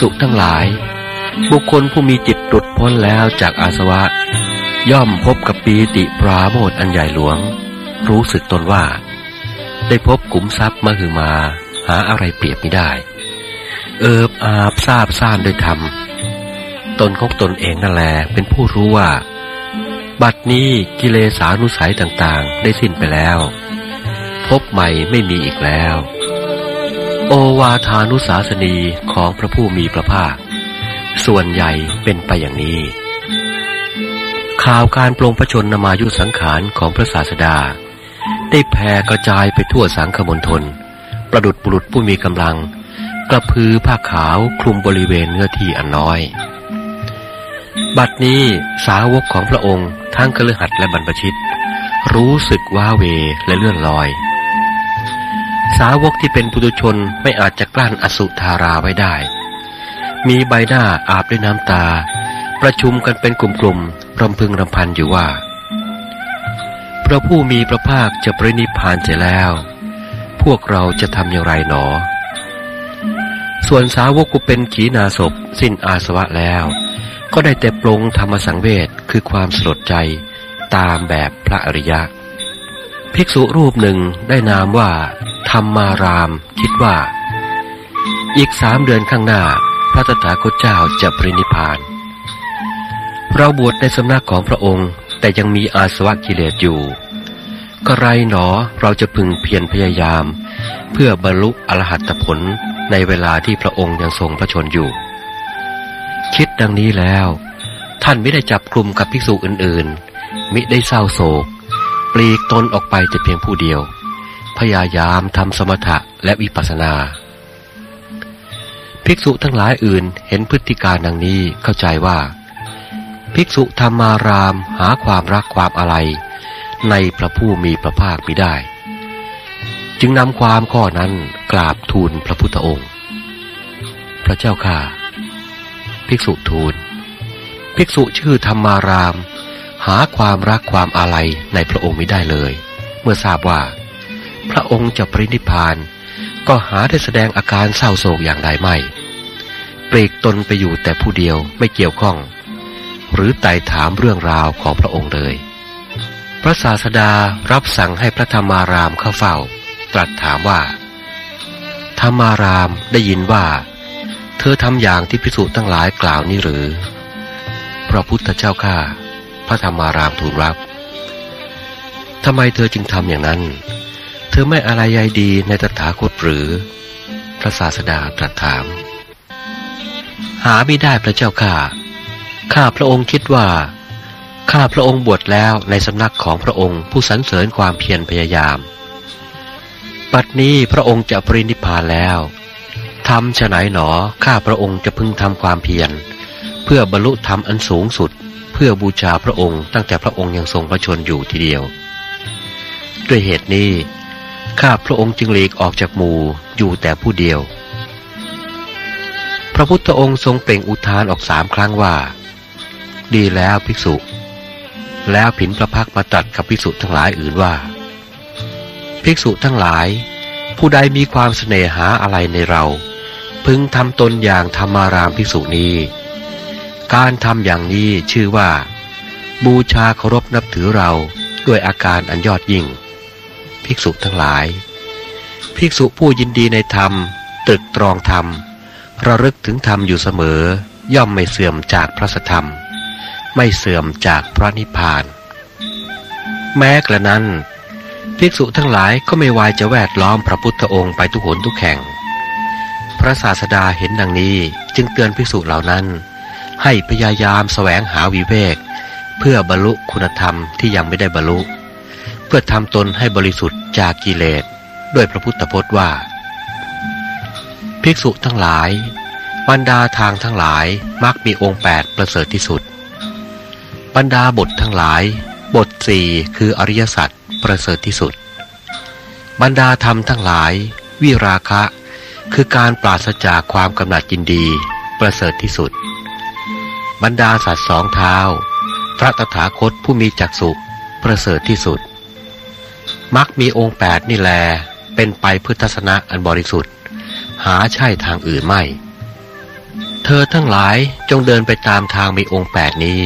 ษุทั้งหลาย บุคคลผู้มีจิตหลุดพ้นแล้วจากอาสวะ ย่อมพบกับปีติปราโมทอันใหญ่หลวง รู้สึกตนว่า ได้พบขุมทรัพย์มาคือมา หาอะไรเปรียบไม่ได้ เอิบอาบทราบซ่านด้วยธรรมตนของตนเองนั่นแหละเป็นผู้รู้ว่า บัดนี้กิเลสานุสัยต่างๆ ได้สิ้นไปแล้ว พบใหม่ไม่มีอีกแล้ว โอวาทานุสาสนีของพระผู้มีพระภาค ส่วนใหญ่เป็นไปอย่างนี้ ข่าวการปลงพระชนนามายุสังขารของพระศาสดา ได้แผ่กระจายไปทั่วสังคมณฑลประดุดบุรุษผู้มีกำลัง กระพือผ้าขาวคลุมบริเวณเนื้อที่อันน้อย บัดนี้สาวกของพระองค์ทั้งกฤหัสและบรรพชิต รู้สึกว้าเวและเลื่อนลอย สาวกที่เป็นปุถุชนไม่อาจจะกลั้นอสุธาราไว้ได้ มีใบหน้าอาบด้วยน้ำตา ประชุมกันเป็นกลุ่มๆรำพึงรำพันอยู่ว่า พระผู้มีพระภาคจะปรินิพพานเสียแล้ว พวกเราจะทำอย่างไรหนอ ส่วนสาวกกูเป็นขีณาศพสิ้นอาสวะแล้ว ก็ได้แต่ปรงธรรมสังเวชคือความสลดใจตามแบบพระอริยะ ภิกษุรูปหนึ่งได้นามว่า ธรรมาราม คิดว่า อีกสามเดือนข้างหน้า พระตถาคตเจ้าจะปรินิพาน เราบวชในสำนักของพระองค์ แต่ยังมีอาสวะกิเลสอยู่ ก็ไรหนอเราจะพึงเพียรพยายาม เพื่อบรรลุอรหัตผลในเวลาที่พระองค์ยังทรงพระชนอยู่ คิดดังนี้แล้ว ท่านไม่ได้จับกลุ่มกับภิกษุอื่นๆ มิได้เศร้าโศก ปลีกตนออกไปแต่เพียงผู้เดียว พยายามทำสมถะและวิปัสสนา ภิกษุทั้งหลายอื่นเห็นพฤติการดังนี้เข้าใจว่า ภิกษุธรรมารามหาความรักความอะไร ในพระผู้มีพระภาคมิได้ จึงนำความข้อนั้นกราบทูลพระพุทธองค์ พระเจ้าค่ะ ภิกษุทูล ภิกษุชื่อธรรมาราม หาความรักความอะไรในพระองค์ไม่ได้เลย เมื่อทราบว่า พระองค์จะปรินิพพาน ก็หาได้แสดงอาการเศร้าโศกอย่างใดไม่ปลีกตนไปอยู่แต่ผู้เดียวไม่เกี่ยวข้อง หรือไต่ถามเรื่องราวของพระองค์เลย พระศาสดารับสั่งให้พระธรรมารามเข้าเฝ้า ตรัสถามว่า ธรรมารามได้ยินว่า เธอทำอย่างที่พิสุทั้งหลายกล่าวนี้หรือ พระพุทธเจ้าข้าพระธรรมารามทูลรับทำไมเธอจึงทำอย่างนั้น เธอไม่อะไรใยดีในตถาคตหรือ พระศาสดาตรัสถาม หาไม่ได้พระเจ้าข้าข้าพระองค์คิดว่า ข้าพระองค์บวชแล้วในสำนักของพระองค์ผู้สรรเสริญความเพียรพยายาม ปัดนี้พระองค์จะปรินิพพานแล้วทำฉไหนหนอข้าพระองค์จะพึงทำความเพียร เพื่อบรรลุธรรมอันสูงสุด เพื่อบูชาพระองค์ตั้งแต่พระองค์ยังทรงพระชนอยู่ทีเดียว ด้วยเหตุนี้ ข้าพระองค์จึงหลีกออกจากหมู่อยู่แต่ผู้เดียว พระพุทธองค์ทรงเปล่งอุทานออกสามครั้งว่า ดีแล้วภิกษุ แล้วผินพระพักมาตรัสกับภิกษุทั้งหลายอื่นว่า ภิกษุทั้งหลาย ผู้ใดมีความเสน่หาอะไรในเรา พึงทำตนอย่างธรรมารามภิกษุนี้ การทำอย่างนี้ชื่อว่า บูชาเคารพนับถือเราด้วยอาการอันยอดยิ่ง ภิกษุทั้งหลาย ภิกษุผู้ยินดีในธรรมตรึกตรองธรรม ระลึกถึงธรรมอยู่เสมอ ย่อมไม่เสื่อมจากพระสธรรม ไม่เสื่อมจากพระนิพพาน แม้กระนั้น ภิกษุทั้งหลายก็ไม่วายจะแวดล้อมพระพุทธองค์ไปทุกหนทุกแห่ง พระศาสดาเห็นดังนี้จึงเตือนภิกษุเหล่านั้น ให้พยายามแสวงหาวิเวกเพื่อบรรลุคุณธรรมที่ยังไม่ได้บรรลุ พื่อทำตนให้บริสุทธิ์จากกิเลสด้วยพระพุทธพจน์ว่า ภิกษุทั้งหลายบรรดาทางทั้งหลายมักมีองค์แปดประเสริฐที่สุด บรรดาบททั้งหลาย บทสี่คืออริยสัจประเสริฐที่สุด บรรดาธรรมทั้งหลาย วิราคะ คือการปราศจากความกำหนัดยินดี ประเสริฐที่สุด บรรดาสัตว์สองเท้า พระตถาคตผู้มีจักสุประเสริฐที่สุด มักมีองค์แปดนี่แล เป็นไปพื่อทัศนะอันบริสุทธิ์ หาใช่ทางอื่นไม่ เธอทั้งหลายจงเดินไปตามทางมีองค์แปดนี้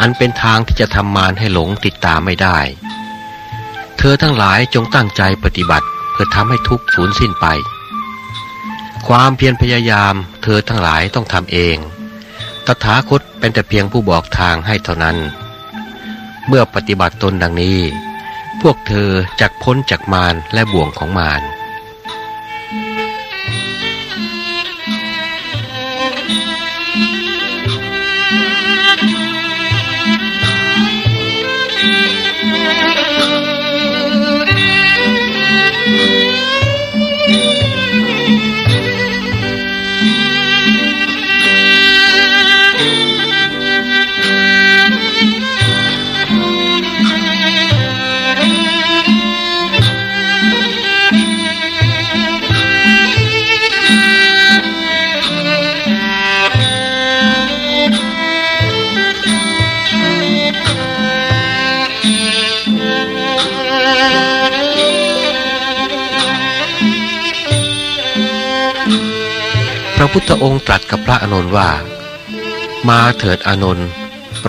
อันเป็นทางที่จะทำมารให้หลงติดตามไม่ได้ เธอทั้งหลายจงตั้งใจปฏิบัติเพื่อทำให้ทุกข์สูญสิ้นไป ความเพียรพยายามเธอทั้งหลายต้องทำเอง ตถาคตเป็นแต่เพียงผู้บอกทางให้เท่านั้น เมื่อปฏิบัติตนดังนี้ พวกเธอจักพ้นจากมารและบ่วงของมาร พุทธองค์ตรัสกับพระอานนท์ว่า มาเถิดอานนท์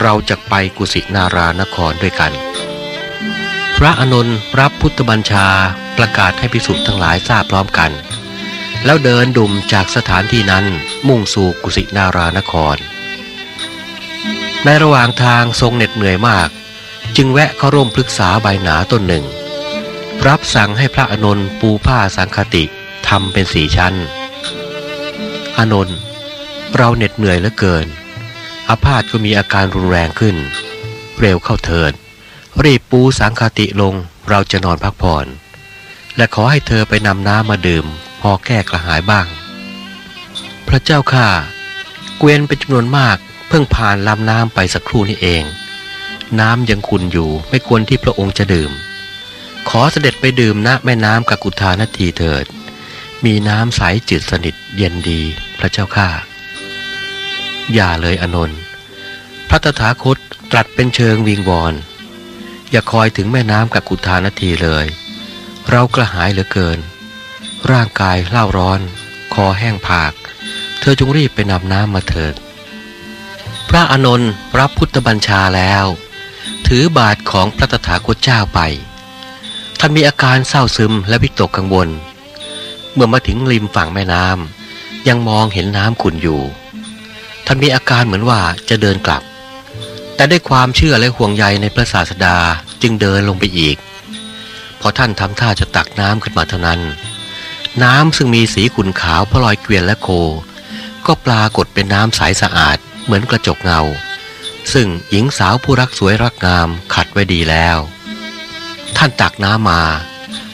เราจะไปกุสินารานครด้วยกัน พระอานนท์รับพุทธบัญชาประกาศให้พิสุทธ์ทั้งหลายทราบพร้อมกัน แล้วเดินดุมจากสถานที่นั้นมุ่งสู่กุสินารานคร ในระหว่างทางทรงเหน็ดเหนื่อยมาก จึงแวะเข้าร่วมปรึกษาใบหนาต้นหนึ่ง รับสั่งให้พระอานนท์ปูผ้าสังคติทำเป็นสี่ชั้น อานนท์เราเหน็ดเหนื่อยเหลือเกิน อาพาธก็มีอาการรุนแรงขึ้น เร็วเข้าเถิด รีบปูสังคติลงเราจะนอนพักผ่อน และขอให้เธอไปนำน้ำมาดื่ม พอแก้กระหายบ้าง พระเจ้าข้าเกวียนเป็นจำนวนมากเพิ่งผ่านลำน้ำไปสักครู่นี้เอง น้ำยังขุ่นอยู่ไม่ควรที่พระองค์จะดื่ม ขอเสด็จไปดื่มณแม่น้ำกักุธานาทีเถิด มีน้ำใสจืดสนิทเย็นดี พระเจ้าข้าอย่าเลยอนนท์พระตถาคตตรัสเป็นเชิงวิงวอน อย่าคอยถึงแม่น้ำกับกุธานาทีเลย เรากระหายเหลือเกิน ร่างกายเล่าร้อน คอแห้งผาก เธอจงรีบไปนำน้ำมาเถิด พระอนนท์รับพุทธบัญชาแล้ว ถือบาทของพระตถาคตเจ้าไป ท่านมีอาการเศร้าซึมและวิตกกังวล เมื่อมาถึงริมฝั่งแม่น้ำ ยังมองเห็นน้ำขุ่นอยู่ ท่านมีอาการเหมือนว่าจะเดินกลับ แต่ด้วยความเชื่อและห่วงใยในพระศาสดาจึงเดินลงไปอีก พอท่านทำท่าจะตักน้ำขึ้นมาเท่านั้น น้ำซึ่งมีสีขุ่นขาวพลอยเกวียนและโค ก็ปรากฏเป็นน้ำใสสะอาดเหมือนกระจกเงา ซึ่งหญิงสาวผู้รักสวยรักงามขัดไว้ดีแล้ว ท่านตักน้ำมา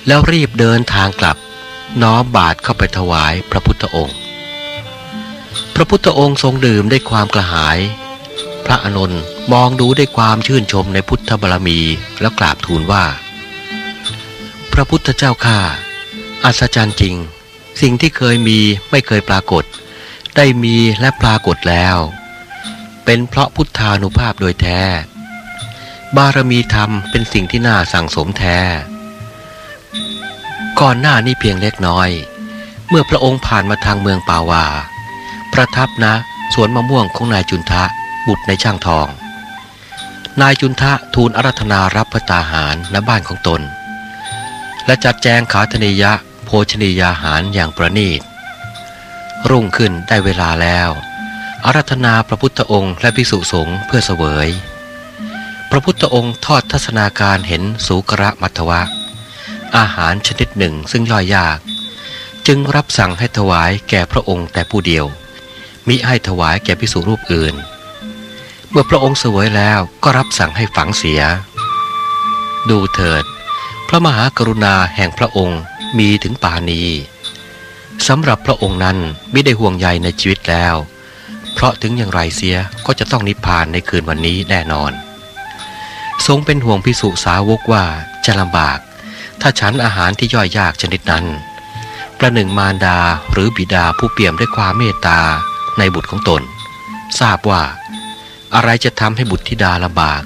แล้วรีบเดินทางกลับน้อมบาทเข้าไปถวายพระพุทธองค์ พระพุทธองค์ทรงดื่มด้วยความกระหาย พระอานนท์มองดูด้วยความชื่นชมในพุทธบารมีแล้วกราบทูลว่า พระพุทธเจ้าข้าอัศจรรย์จริง สิ่งที่เคยมีไม่เคยปรากฏ ได้มีและปรากฏแล้ว เป็นเพราะพุทธานุภาพโดยแท้ บารมีธรรมเป็นสิ่งที่น่าสั่งสมแท้ ก่อนหน้านี้เพียงเล็กน้อย เมื่อพระองค์ผ่านมาทางเมืองปาวา ประทับนะสวนมะม่วงของนายจุนทะบุตรในช่างทอง นายจุนทะทูลอารัธนารับพระตาหารณบ้านของตน และจัดแจงขาธนิยะโภชนียาหารอย่างประณีต รุ่งขึ้นได้เวลาแล้วอารัธนาพระพุทธองค์และภิกษุสงฆ์เพื่อเสวย พระพุทธองค์ทอดทัศนาการเห็นสุกระมัทวะ อาหารชนิดหนึ่งซึ่งย่อยยาก จึงรับสั่งให้ถวายแก่พระองค์แต่ผู้เดียว มิให้ถวายแก่พิสุรูปอื่น เมื่อพระองค์เสวยแล้วก็รับสั่งให้ฝังเสีย ดูเถิด พระมหากรุณาแห่งพระองค์มีถึงป่านี้สำหรับพระองค์นั้นไม่ได้ห่วงใยในชีวิตแล้ว เพราะถึงอย่างไรเสียก็จะต้องนิพพานในคืนวันนี้แน่นอน ทรงเป็นห่วงพิสุสาวกว่าจะลำบาก ถ้าฉันอาหารที่ย่อยยากชนิดนั้น ประหนึ่งมารดาหรือบิดาผู้เปี่ยมด้วยความเมตตา ในบุตรของตน ทราบว่า อะไรจะทำให้บุตรธิดาลำบาก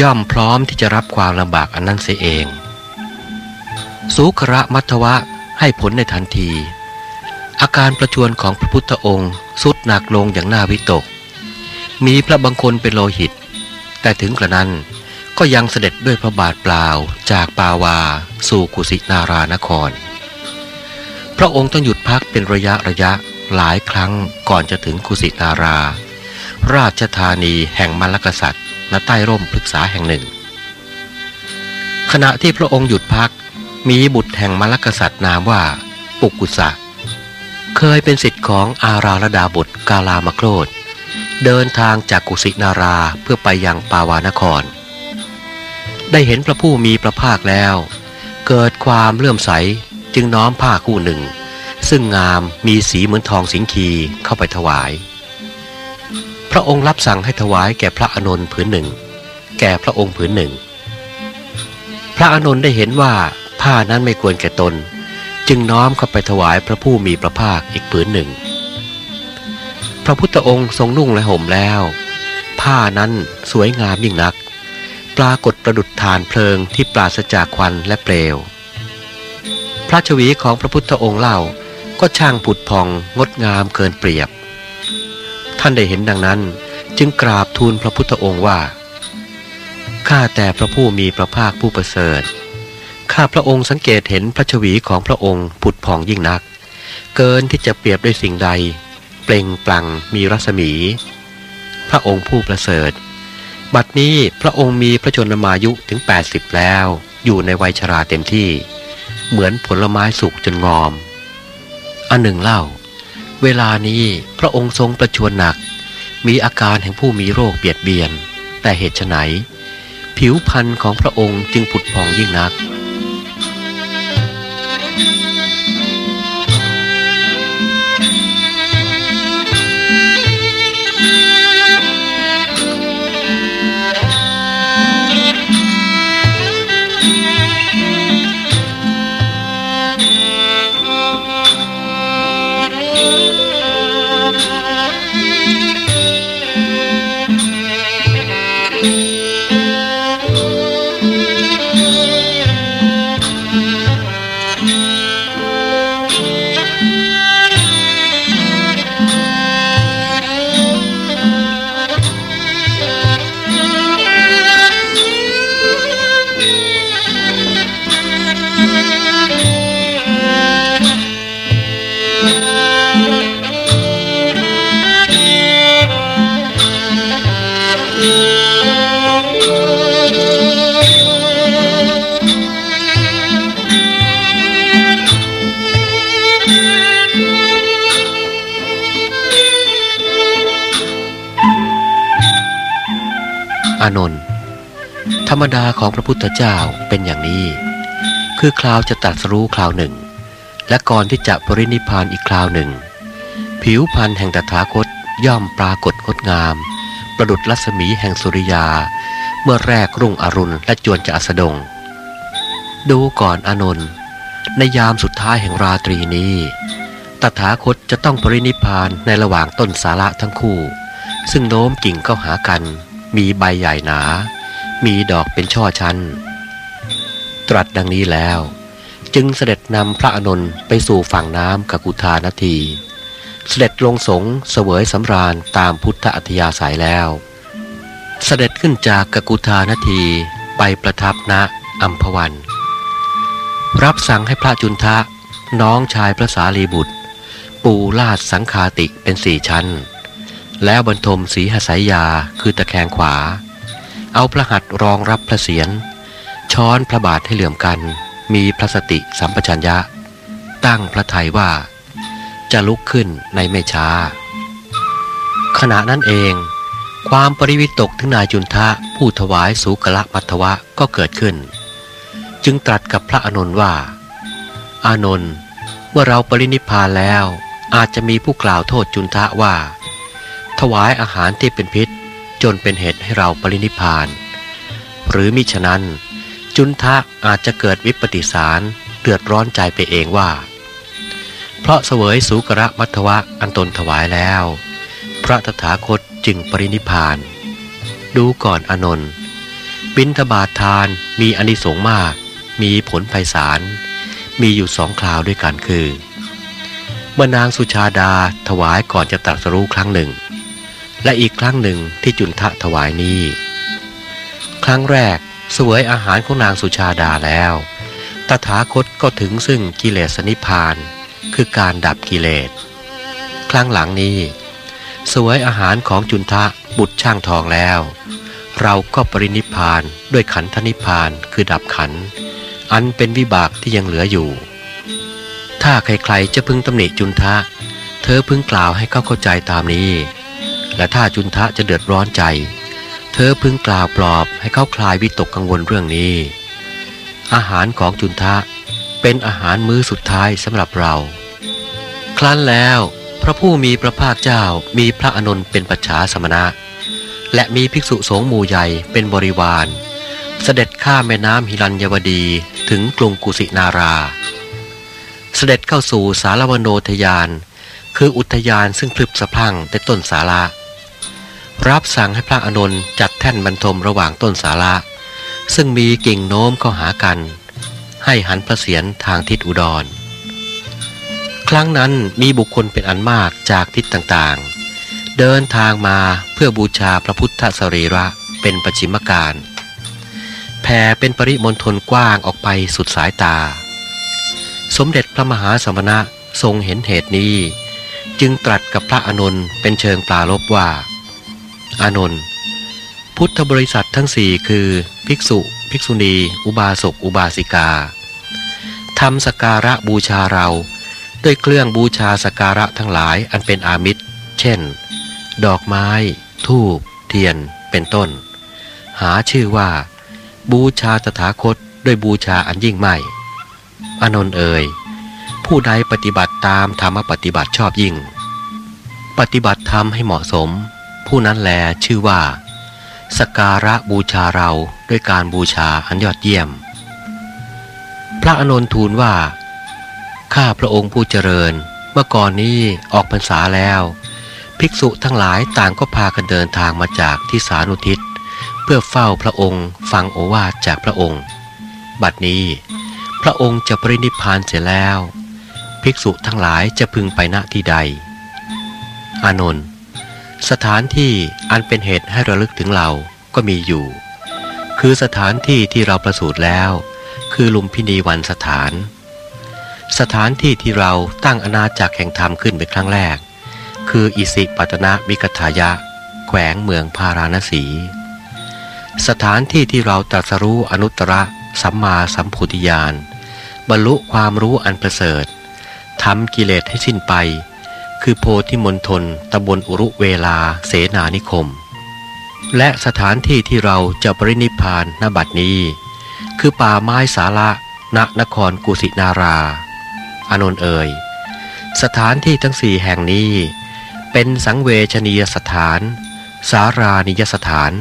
ย่อมพร้อมที่จะรับความลำบากอันนั้นเสียเอง สุขระมัทวะให้ผลในทันที อาการประชวนของพระพุทธองค์สุดหนักลงอย่างน่าวิตก มีพระบางคนเป็นโลหิต แต่ถึงกระนั้นก็ยังเสด็จด้วยพระบาทเปล่าจากปาวา สู่กุสินารานคร พระองค์ต้องหยุดพักเป็นระยะระยะ หลายครั้งก่อนจะถึงกุสินารา ราชธานีแห่งมรรคษัตริย์ณใต้ร่มพฤกษาแห่งหนึ่ง ขณะที่พระองค์หยุดพักมีบุตรแห่งมรรคษัตริย์นามว่า ปุกกุสะ เคยเป็นสิทธิ์ของอาราลดาบุตรกาลามโครดเดินทางจากกุสินาราเพื่อไปยังปาวานคร ได้เห็นพระผู้มีพระภาคแล้ว เกิดความเลื่อมใสจึงน้อมผ้าคู่หนึ่ง ซึ่งงามมีสีเหมือนทองสิงคีเข้าไปถวาย พระองค์รับสั่งให้ถวายแก่พระอานนท์ผืนหนึ่ง แก่พระองค์ผืนหนึ่ง พระอานนท์ได้เห็นว่าผ้านั้นไม่ควรแก่ตน จึงน้อมเข้าไปถวายพระผู้มีพระภาคอีกผืนหนึ่ง พระพุทธองค์ทรงนุ่งและห่มแล้ว ผ้านั้นสวยงามยิ่งนัก ปรากฏประดุจฐานเพลิงที่ปราศจากควันและเปลว พระชวีของพระพุทธองค์เล่า ก็ช่างผุดพองงดงามเกินเปรียบ ท่านได้เห็นดังนั้นจึงกราบทูลพระพุทธองค์ว่า ข้าแต่พระผู้มีพระภาคผู้ประเสริฐ ข้าพระองค์สังเกตเห็นพระชวีของพระองค์ผุดผ่องยิ่งนัก เกินที่จะเปรียบด้วยสิ่งใด เปล่งปลั่งมีรัศมี พระองค์ผู้ประเสริฐ บัดนี้พระองค์มีพระชนมายุถึง 80 แล้ว อยู่ในวัยชราเต็มที่ เหมือนผลไม้สุกจนงอม อันหนึ่งเล่า เวลานี้พระองค์ทรงประชวนหนัก มีอาการแห่งผู้มีโรคเบียดเบียน แต่เหตุไฉนผิวพรรณของพระองค์จึงผุดพองยิ่งนัก ของพระพุทธเจ้าเป็นอย่างนี้ คือคราวจะตัดสรู้คราวหนึ่ง และก่อนที่จะปรินิพานอีกคราวหนึ่ง ผิวพันธ์แห่งตถาคตย่อมปรากฏงดงาม ประดุดรัศมีแห่งสุริยา เมื่อแรกรุ่งอรุณและจวนจะอัสดง ดูก่อนอานนท์ในยามสุดท้ายแห่งราตรีนี้ ตถาคตจะต้องปรินิพานในระหว่างต้นสาระทั้งคู่ ซึ่งโน้มกิ่งเข้าหากัน มีใบใหญ่หนา มีดอกเป็นช่อชั้น ตรัสดังนี้แล้ว จึงเสด็จนำพระอนุนไปสู่ฝั่งน้ำกกุธานที เสด็จลงสงเสวยสำราญตามพุทธอัธยาศัยแล้ว เสด็จขึ้นจากกกุธานทีไปประทับณอัมพวัน รับสั่งให้พระจุนทะน้องชายพระสารีบุตร ปูลาดสังคาติเป็นสี่ชั้น แล้วบรรทมสีหสายยาคือตะแคงขวา เอาพระหัตถ์รองรับพระเศียร ช้อนพระบาทให้เหลื่อมกัน มีพระสติสัมปชัญญะ ตั้งพระทัยว่า จะลุกขึ้นในไม่ช้า ขณะนั้นเอง ความปริวิตกถึงนายจุนทะผู้ถวายสุกละมัทวะก็เกิดขึ้น จึงตรัสกับพระอานนท์ว่า อานนท์เมื่อเราปรินิพพานแล้วอาจจะมีผู้กล่าวโทษจุนทะว่า ถวายอาหารที่เป็นพิษ จนเป็นเหตุให้เราปรินิพาน หรือมิฉะนั้น จุนทะอาจจะเกิดวิปติสารเดือดร้อนใจไปเองว่า เพราะเสวยสุกระมัทวะอันตนถวายแล้ว พระตถาคตจึงปรินิพาน ดูก่อนอนนท์บินทบาททานมีอนิสงส์มาก มีผลไพศาลมีอยู่สองคราวด้วยกันคือเมื่อนางสุชาดาถวายก่อนจะตรัสรู้ครั้งหนึ่ง และอีกครั้งหนึ่งที่จุนทะถวายนี้ ครั้งแรกสวยอาหารของนางสุชาดาแล้ว ตถาคตก็ถึงซึ่งกิเลสนิพพาน คือการดับกิเลส ครั้งหลังนี้สวยอาหารของจุนทะบุตรช่างทองแล้ว เราก็ปรินิพพานด้วยขันธนิพพานคือดับขัน อันเป็นวิบากที่ยังเหลืออยู่ ถ้าใครๆจะพึงตำหนิจุนทะ เธอพึงกล่าวให้เขาเข้าใจตามนี้ และถ้าจุนทะจะเดือดร้อนใจ เธอพึงกล่าวปลอบให้เขาคลายวิตกกังวลเรื่องนี้ อาหารของจุนทะเป็นอาหารมื้อสุดท้ายสำหรับเรา ครั้นแล้วพระผู้มีพระภาคเจ้ามีพระอนุนเป็นปัจฉาสมณะ และมีภิกษุสงฆ์หมู่ใหญ่เป็นบริวาร เสด็จข้ามแม่น้ำหิรัญยวดีถึงกรุงกุสินารา เสด็จเข้าสู่สารวโนทยาน คืออุทยานซึ่งพลึบสะพังแต่ต้นสาระ รับสั่งให้พระอนนท์จัดแท่นบรรทมระหว่างต้นสาระซึ่งมีกิ่งโน้มเข้าหากัน ให้หันพระเศียรทางทิศอุดร ครั้งนั้นมีบุคคลเป็นอันมากจากทิศต่างๆ เดินทางมาเพื่อบูชาพระพุทธสรีระเป็นประชิมการแผ่เป็นปริมณฑลกว้างออกไปสุดสายตา สมเด็จพระมหาสมณะทรงเห็นเหตุนี้ จึงตรัสกับพระอานนเป็นเชิงปลาลบว่า อานนท์พุทธบริษัททั้งสี่คือ ภิกษุ ภิกษุณี อุบาสก อุบาสิกาทำสการะบูชาเรา ด้วยเครื่องบูชาสการะทั้งหลายอันเป็นอามิตร เช่น ดอกไม้ ทูบ เทียน เป็นต้น หาชื่อว่า บูชาตถาคตด้วยบูชาอันยิ่งไม่อานนท์เอ่ย ผู้ใดปฏิบัติตามธรรมปฏิบัติชอบยิ่ง ปฏิบัติธรรมให้เหมาะสม ผู้นั้นแลชื่อว่า สการะบูชาเราด้วยการบูชาอันยอดเยี่ยม พระอานนทูลว่า ข้าพระองค์ผู้เจริญ เมื่อก่อนนี้ออกพรรษาแล้ว ภิกษุทั้งหลายต่างก็พากันเดินทางมาจากที่สานุทิศ เพื่อเฝ้าพระองค์ ฟังโอวาทจากพระองค์ บัดนี้พระองค์จะปรินิพพานเสียแล้ว ภิกษุทั้งหลายจะพึงไปณที่ใด อานนท์ สถานที่อันเป็นเหตุให้ระลึกถึงเราก็มีอยู่ คือสถานที่ที่เราประสูติแล้ว คือลุมพินีวันสถาน สถานที่ที่เราตั้งอาณาจักรแห่งธรรมขึ้นเป็นครั้งแรก คืออิสิปตนะมิกทายะ แขวงเมืองพาราณสี สถานที่ที่เราตรัสรู้อนุตตรสัมมาสัมพุทธญาณบรรลุความรู้อันประเสริฐทำกิเลสให้สิ้นไป คือโพธิมณฑลตำบลอุรุเวลาเสนานิคม และสถานที่ที่เราจะปรินิพานณบัดนี้ คือป่าไม้สาระณนครกุสินาราอานนเอ่ย สถานที่ทั้งสี่แห่งนี้ เป็นสังเวชนียสถาน สารานิยสถาน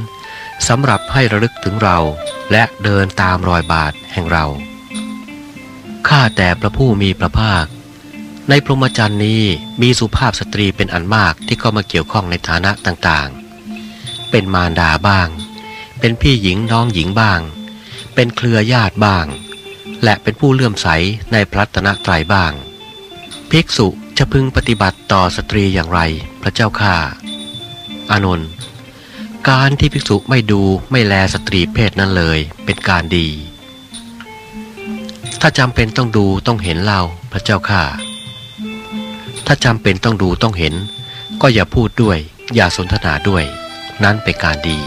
สำหรับให้ระลึกถึงเราและเดินตามรอยบาทแห่งเรา ข้าแต่พระผู้มีพระภาค ในพรหมจรรย์นี้มีสุภาพสตรีเป็นอันมากที่เข้ามาเกี่ยวข้องในฐานะต่างๆ เป็นมารดาบ้าง เป็นพี่หญิงน้องหญิงบ้าง เป็นเครือญาติบ้าง และเป็นผู้เลื่อมใสในพระตนะตรัยบ้าง ภิกษุจะพึงปฏิบัติต่อสตรีอย่างไรพระเจ้าข้าอานนท์การที่ภิกษุไม่ดูไม่แลสตรีเพศนั้นเลยเป็นการดี ถ้าจำเป็นต้องดูต้องเห็นเราพระเจ้าข้า ถ้าจำเป็นต้องดูต้องเห็น ก็อย่าพูดด้วย อย่าสนทนาด้วย นั้นเป็นการดี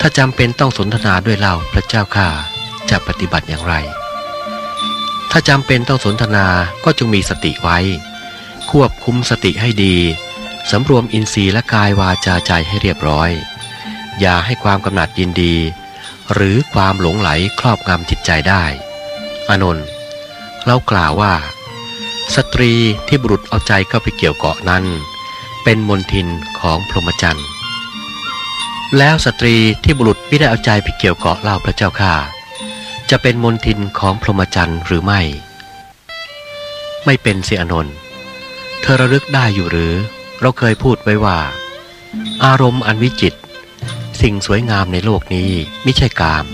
ถ้าจำเป็นต้องสนทนาด้วยเราพระเจ้าข้าจะปฏิบัติอย่างไร ถ้าจำเป็นต้องสนทนาก็จงมีสติไว้ ควบคุมสติให้ดีสำรวมอินทรีย์และกายวาจาใจให้เรียบร้อย อย่าให้ความกำหนัดยินดี หรือความหลงไหลครอบงำจิตใจได้อานนท์เรากล่าวว่า สตรีที่บุรุษเอาใจเข้าไปเกี่ยวเกาะนั้น เป็นมนทินของพรหมจรรย์แล้วสตรีที่บุรุษไม่ได้เอาใจไปเกี่ยวเกาะเล่าพระเจ้าข้าจะเป็นมนทินของพรหมจรรย์หรือไม่ ไม่เป็นเสียอนนท์เธอระลึกได้อยู่หรือ เราเคยพูดไว้ว่า อารมณ์อันวิจิต สิ่งสวยงามในโลกนี้ไม่ใช่กาม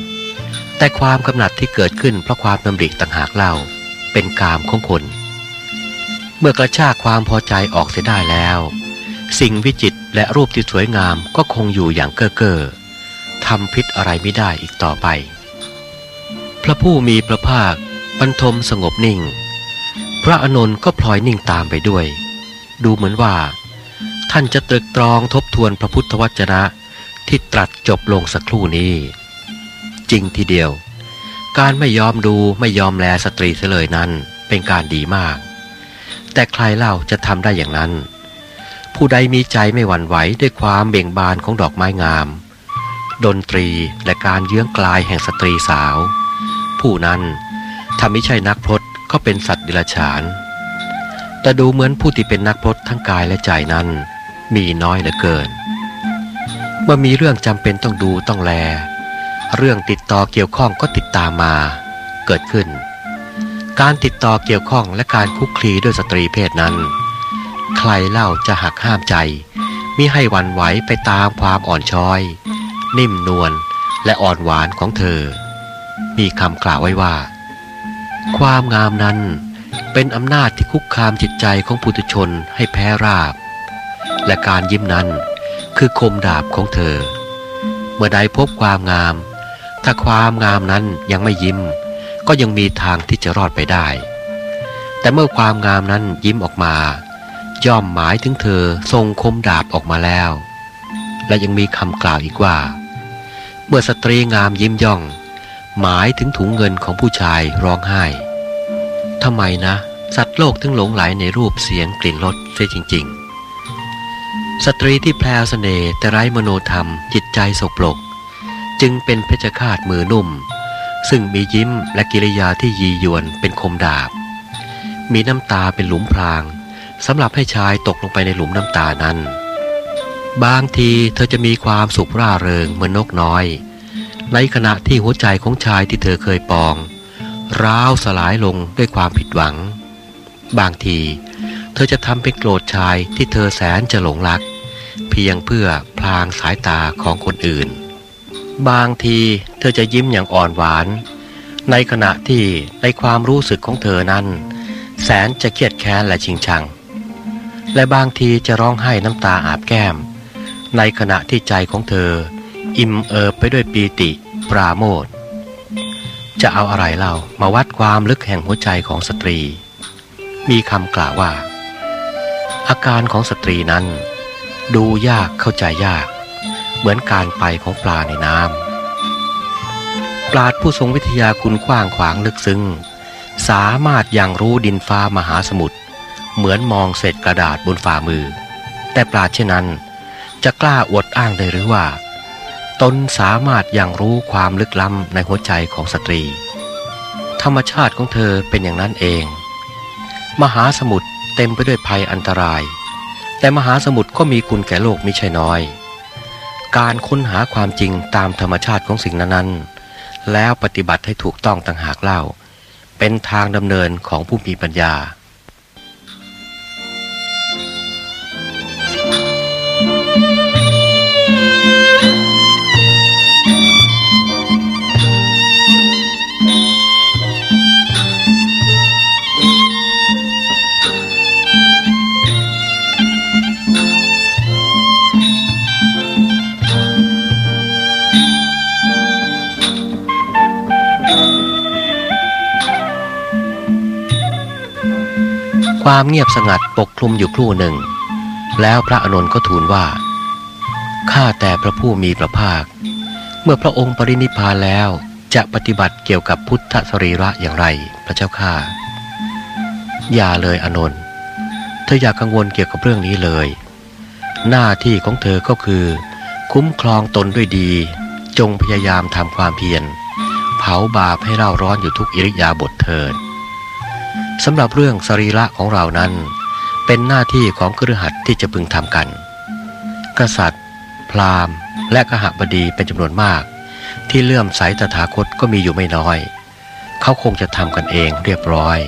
แต่ความกำหนัดที่เกิดขึ้นเพราะความดำริต่างหากเล่า เป็นกามของคน เมื่อกระชากความพอใจออกเสียได้แล้ว สิ่งวิจิตและรูปที่สวยงามก็คงอยู่อย่างเก้อเก้อทำพิษอะไรไม่ได้อีกต่อไป พระผู้มีพระภาคบรรทมสงบนิ่ง พระอานนก็พลอยนิ่งตามไปด้วย ดูเหมือนว่า ท่านจะตรึกตรองทบทวนพระพุทธวจนะที่ตรัสจบลงสักครู่นี้ จริงทีเดียว การไม่ยอมดูไม่ยอมแลสตรีเสเลยนั้นเป็นการดีมาก แต่ใครเล่าจะทำได้อย่างนั้น ผู้ใดมีใจไม่หวั่นไหวด้วยความเบ่งบานของดอกไม้งาม ดนตรีและการเยื้องกลายแห่งสตรีสาว ผู้นั้นถ้าไม่ใช่นักพรตก็เป็นสัตว์ดิลฉาน แต่ดูเหมือนผู้ที่เป็นนักพรตทั้งกายและใจนั้น มีน้อยเหลือเกิน เมื่อมีเรื่องจำเป็นต้องดูต้องแล เรื่องติดต่อเกี่ยวข้องก็ติดตามมา เกิดขึ้น การติดต่อเกี่ยวข้องและการคุกคลีด้วยสตรีเพศนั้น ใครเล่าจะหักห้ามใจมิให้วันไหวไปตามความอ่อนช้อย นิ่มนวลและอ่อนหวานของเธอ มีคำกล่าวไว้ว่า ความงามนั้นเป็นอำนาจที่คุกคามจิตใจของปุถุชนให้แพ้ราบ และการยิ้มนั้นคือคมดาบของเธอ เมื่อใดพบความงาม ถ้าความงามนั้นยังไม่ยิ้ม ก็ยังมีทางที่จะรอดไปได้ แต่เมื่อความงามนั้นยิ้มออกมา ย่อมหมายถึงเธอทรงคมดาบออกมาแล้ว และยังมีคำกล่าวอีกว่า เมื่อสตรีงามยิ้มย่อง หมายถึงถุงเงินของผู้ชายร้องไห้ทำไมนะ สัตว์โลกถึงหลงไหลในรูปเสียงกลิ่นรสเสียจริง ๆ สตรีที่แพลวเสน่ห์แต่ไร้มโนธรรมจิตใจสกปรกจึงเป็นเพชฌฆาตมือนุ่ม ซึ่งมียิ้มและกิริยาที่ยียวนเป็นคมดาบ มีน้ำตาเป็นหลุมพรางสำหรับให้ชายตกลงไปในหลุมน้ำตานั้น บางทีเธอจะมีความสุขร่าเริงเหมือนนกน้อย ในขณะที่หัวใจของชายที่เธอเคยปอง ร้าวสลายลงด้วยความผิดหวัง บางทีเธอจะทำเป็นโกรธชายที่เธอแสนจะหลงรัก เพียงเพื่อพลางสายตาของคนอื่น บางทีเธอจะยิ้มอย่างอ่อนหวาน ในขณะที่ในความรู้สึกของเธอนั้น แสนจะเครียดแค้นและชิงชัง และบางทีจะร้องไห้น้ำตาอาบแก้ม ในขณะที่ใจของเธอ อิ่มเอิบไปด้วยปีติ ปราโมทจะเอาอะไรเล่ามาวัดความลึกแห่งหัวใจของสตรี มีคำกล่าวว่า อาการของสตรีนั้น ดูยากเข้าใจยาก เหมือนการไปของปลาในน้ำปราดผู้ทรงวิทยาคุณกว้างขวางลึกซึ้งสามารถยังรู้ดินฟ้ามหาสมุทรเหมือนมองเศษกระดาษบนฝ่ามือ แต่ปราดเช่นนั้น จะกล้าอวดอ้างได้หรือว่า ตนสามารถยังรู้ความลึกล้ำในหัวใจของสตรี ธรรมชาติของเธอเป็นอย่างนั้นเอง มหาสมุทรเต็มไปด้วยภัยอันตราย แต่มหาสมุทรก็มีคุณแก่โลกมิใช่น้อย การค้นหาความจริงตามธรรมชาติของสิ่งนั้นๆ แล้วปฏิบัติให้ถูกต้องต่างหากเล่า เป็นทางดำเนินของผู้มีปัญญา ความเงียบสงัดปกคลุมอยู่ครู่หนึ่ง แล้วพระอานนก็ทูลว่า ข้าแต่พระผู้มีพระภาค เมื่อพระองค์ปรินิพพานแล้วจะปฏิบัติเกี่ยวกับพุทธสรีระอย่างไรพระเจ้าข้าอย่าเลยอานนท์เธออย่ากังวลเกี่ยวกับเรื่องนี้เลย หน้าที่ของเธอก็คือ คุ้มครองตนด้วยดี จงพยายามทำความเพียร เผาบาปให้เร่าร้อนอยู่ทุกอิริยาบถเถิด สำหรับเรื่องสรีระของเรานั้น เป็นหน้าที่ของครือหัดที่จะพึงทำกัน กษัตริย์ พราหมณ์ และกหบดีเป็นจำนวนมาก ที่เลื่อมใสตถาคตก็มีอยู่ไม่น้อย เขาคงจะทำกันเองเรียบร้อย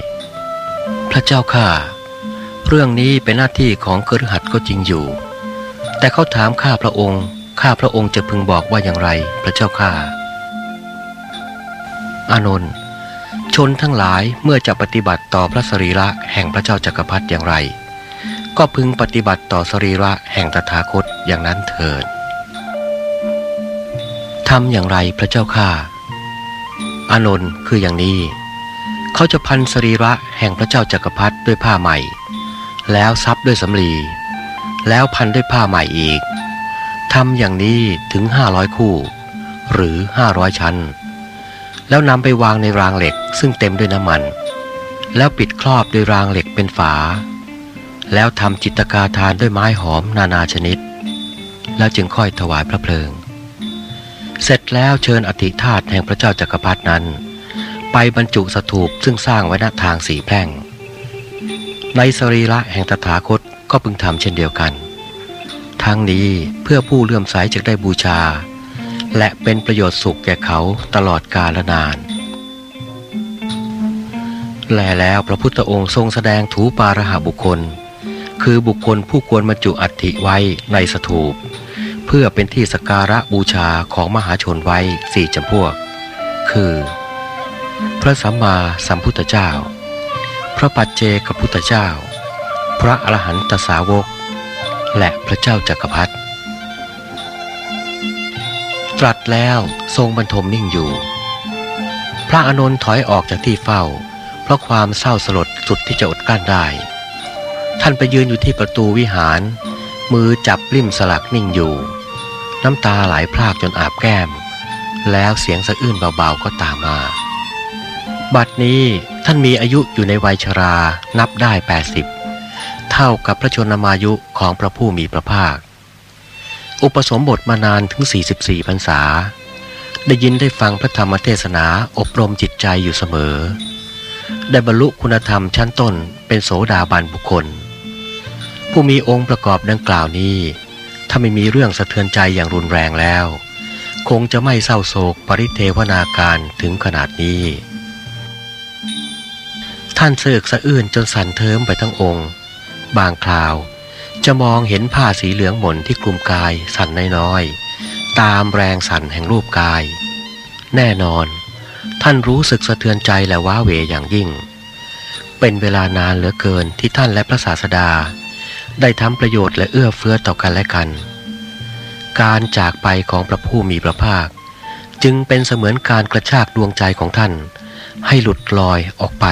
พระเจ้าข้าเรื่องนี้เป็นหน้าที่ของครือหัดก็จริงอยู่ แต่เขาถามข้าพระองค์ข้าพระองค์จะพึงบอกว่าอย่างไร พระเจ้าข้าอานนท์ ชนทั้งหลายเมื่อจะปฏิบัติต่อพระสรีระแห่งพระเจ้าจักรพรรดิอย่างไร ก็พึงปฏิบัติต่อสรีระแห่งตถาคตอย่างนั้นเถิดทำอย่างไรพระเจ้าข้าอานนท์คืออย่างนี้ เขาจะพันสรีระแห่งพระเจ้าจักรพรรดิด้วยผ้าใหม่ แล้วซับด้วยสำลี แล้วพันด้วยผ้าใหม่อีกทำอย่างนี้ถึงห้าร้อยคู่ หรือห้าร้อยชั้น แล้วนำไปวางในรางเหล็กซึ่งเต็มด้วยน้ำมัน แล้วปิดครอบด้วยรางเหล็กเป็นฝา แล้วทำจิตกาทานด้วยไม้หอมนานาชนิด แล้วจึงค่อยถวายพระเพลิง เสร็จแล้วเชิญอธิธาตแห่งพระเจ้าจักรพรรดินั้น ไปบรรจุสถูปซึ่งสร้างไว้ณทางสีแพร่ง ในสรีระแห่งตถาคตก็พึงทำเช่นเดียวกัน ทั้งนี้เพื่อผู้เลื่อมใสจะได้บูชา และเป็นประโยชน์สุขแก่เขาตลอดกาลนาน แลแล้วพระพุทธองค์ทรงแสดงถูปาระหาบุคคล คือบุคคลผู้ควรบรรจุอัฐิไว้ในสถูป เพื่อเป็นที่สการะบูชาของมหาชนไว้สี่จำพวก คือ พระสัมมาสัมพุทธเจ้า พระปัจเจกพุทธเจ้า พระอรหันตสาวก และพระเจ้าจักรพรรดิ ตรัสแล้วทรงบรรทมนิ่งอยู่ พระอานนท์ถอยออกจากที่เฝ้า เพราะความเศร้าสลดสุดที่จะอดกลั้นได้ ท่านไปยืนอยู่ที่ประตูวิหาร มือจับริมสลักนิ่งอยู่ น้ำตาไหลพรากจนอาบแก้ม แล้วเสียงสะอื้นเบาๆก็ตามมา บัดนี้ท่านมีอายุอยู่ในวัยชรานับได้ 80 เท่ากับพระชนมายุของพระผู้มีพระภาค อุปสมบทมานานถึง 44พรรษา ได้ยินได้ฟังพระธรรมเทศนาอบรมจิตใจอยู่เสมอ ได้บรรลุคุณธรรมชั้นต้นเป็นโสดาบันบุคคล ผู้มีองค์ประกอบดังกล่าวนี้ ถ้าไม่มีเรื่องสะเทือนใจอย่างรุนแรงแล้ว คงจะไม่เศร้าโศกปริเทวนาการถึงขนาดนี้ ท่านเสกสะอื้นจนสั่นเทิมไปทั้งองค์ บางคราว จะมองเห็นผ้าสีเหลืองหม่นที่คลุมกายสั่นน้อยๆ ตามแรงสั่นแห่งรูปกาย แน่นอน ท่านรู้สึกสะเทือนใจและว้าเหวอย่างยิ่ง เป็นเวลานานเหลือเกินที่ท่านและพระศาสดา ได้ทำประโยชน์และเอื้อเฟื้อต่อกันและกัน การจากไปของพระผู้มีพระภาค จึงเป็นเสมือนการกระชากดวงใจของท่าน ให้หลุดลอยออกไป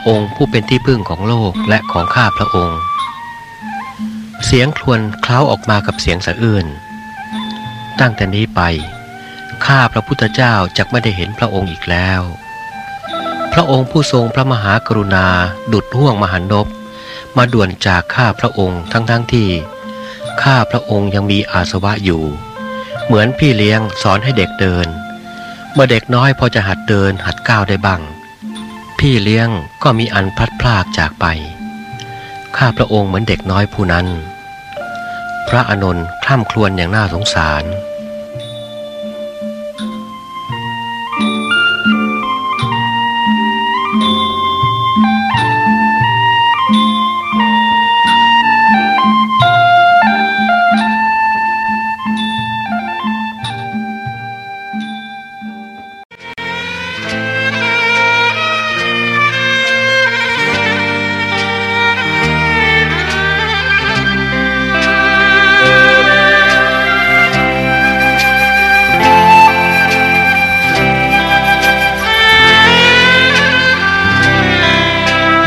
ระองค์ผู้เป็นที่พึ่งของโลกและของข้าพระองค์ เสียงครวญเคล้าออกมากับเสียงสะอื้นตั้งแต่นี้ไป ข้าพระพุทธเจ้าจะไม่ได้เห็นพระองค์อีกแล้ว พระองค์ผู้ทรงพระมหากรุณาดุดห่วงมหันนบมาด่วนจากข้าพระองค์ทั้งทั้งๆที่ ข้าพระองค์ยังมีอาสวะอยู่ เหมือนพี่เลี้ยงสอนให้เด็กเดิน เมื่อเด็กน้อยพอจะหัดเดินหัดก้าวได้บ้าง พี่เลี้ยงก็มีอันพลัดพรากจากไป ข้าพระองค์เหมือนเด็กน้อยผู้นั้น พระอานนท์คล่ำครวญอย่างน่าสงสาร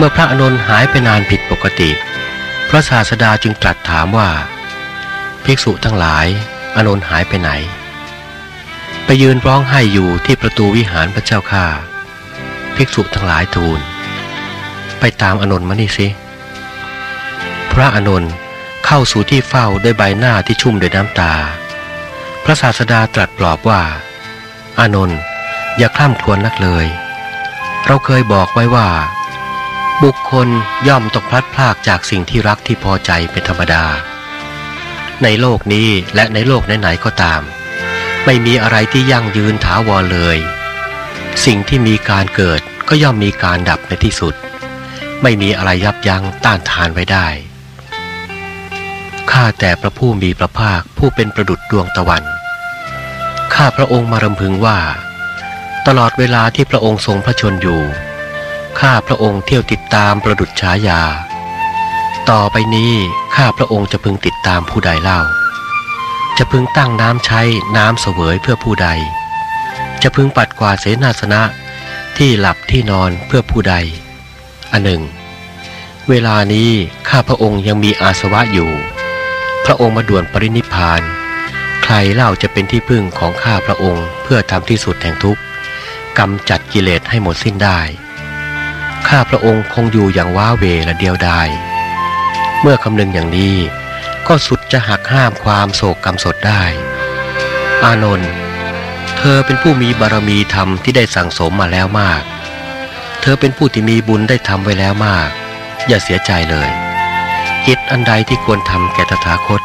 มื่อพระอานนท์หายไปนานผิดปกติ พระศาสดาจึงตรัสถามว่า ภิกษุทั้งหลายอานนท์หายไปไหน ไปยืนร้องไห้อยู่ที่ประตูวิหารพระเจ้าข้าภิกษุทั้งหลายทูล ไปตามอานนท์มานี่สิพระอานนท์เข้าสู่ที่เฝ้าด้วยใบหน้าที่ชุ่มด้วยน้ำตา พระศาสดาตรัสปลอบว่า อานนท์อย่าคล่ำครวญนักเลย เราเคยบอกไว้ว่า บุคคลย่อมต้องพลัดพรากจากสิ่งที่รักที่พอใจเป็นธรรมดา ในโลกนี้และในโลกไหนๆก็ตาม ไม่มีอะไรที่ยั่งยืนถาวรเลย สิ่งที่มีการเกิดก็ย่อมมีการดับในที่สุด ไม่มีอะไรยับยั้งต้านทานไว้ได้ข้าแต่พระผู้มีพระภาคผู้เป็นประดุจดวงตะวัน ข้าพระองค์มารำพึงว่า ตลอดเวลาที่พระองค์ทรงพระชนอยู่ ข้าพระองค์เที่ยวติดตามประดุจฉายา ต่อไปนี้ข้าพระองค์จะพึงติดตามผู้ใดเล่า จะพึงตั้งน้ำใช้น้ำเสวยเพื่อผู้ใด จะพึงปัดกวาดเสนาสนะที่หลับที่นอนเพื่อผู้ใด อันหนึ่ง เวลานี้ข้าพระองค์ยังมีอาสวะอยู่ พระองค์มาด่วนปรินิพาน ใครเล่าจะเป็นที่พึ่งของข้าพระองค์เพื่อทำที่สุดแห่งทุกข์กำจัดกิเลสให้หมดสิ้นได้ ข้าพระองค์คงอยู่อย่างว้าเวและเดียวดายเมื่อคำนึงอย่างนี้ก็สุดจะหักห้ามความโศกกรรมสดได้ อานนท์เธอเป็นผู้มีบารมีธรรมที่ได้สั่งสมมาแล้วมาก เธอเป็นผู้ที่มีบุญได้ทำไว้แล้วมาก อย่าเสียใจเลยกิจอันใดที่ควรทำแก่ตถาคต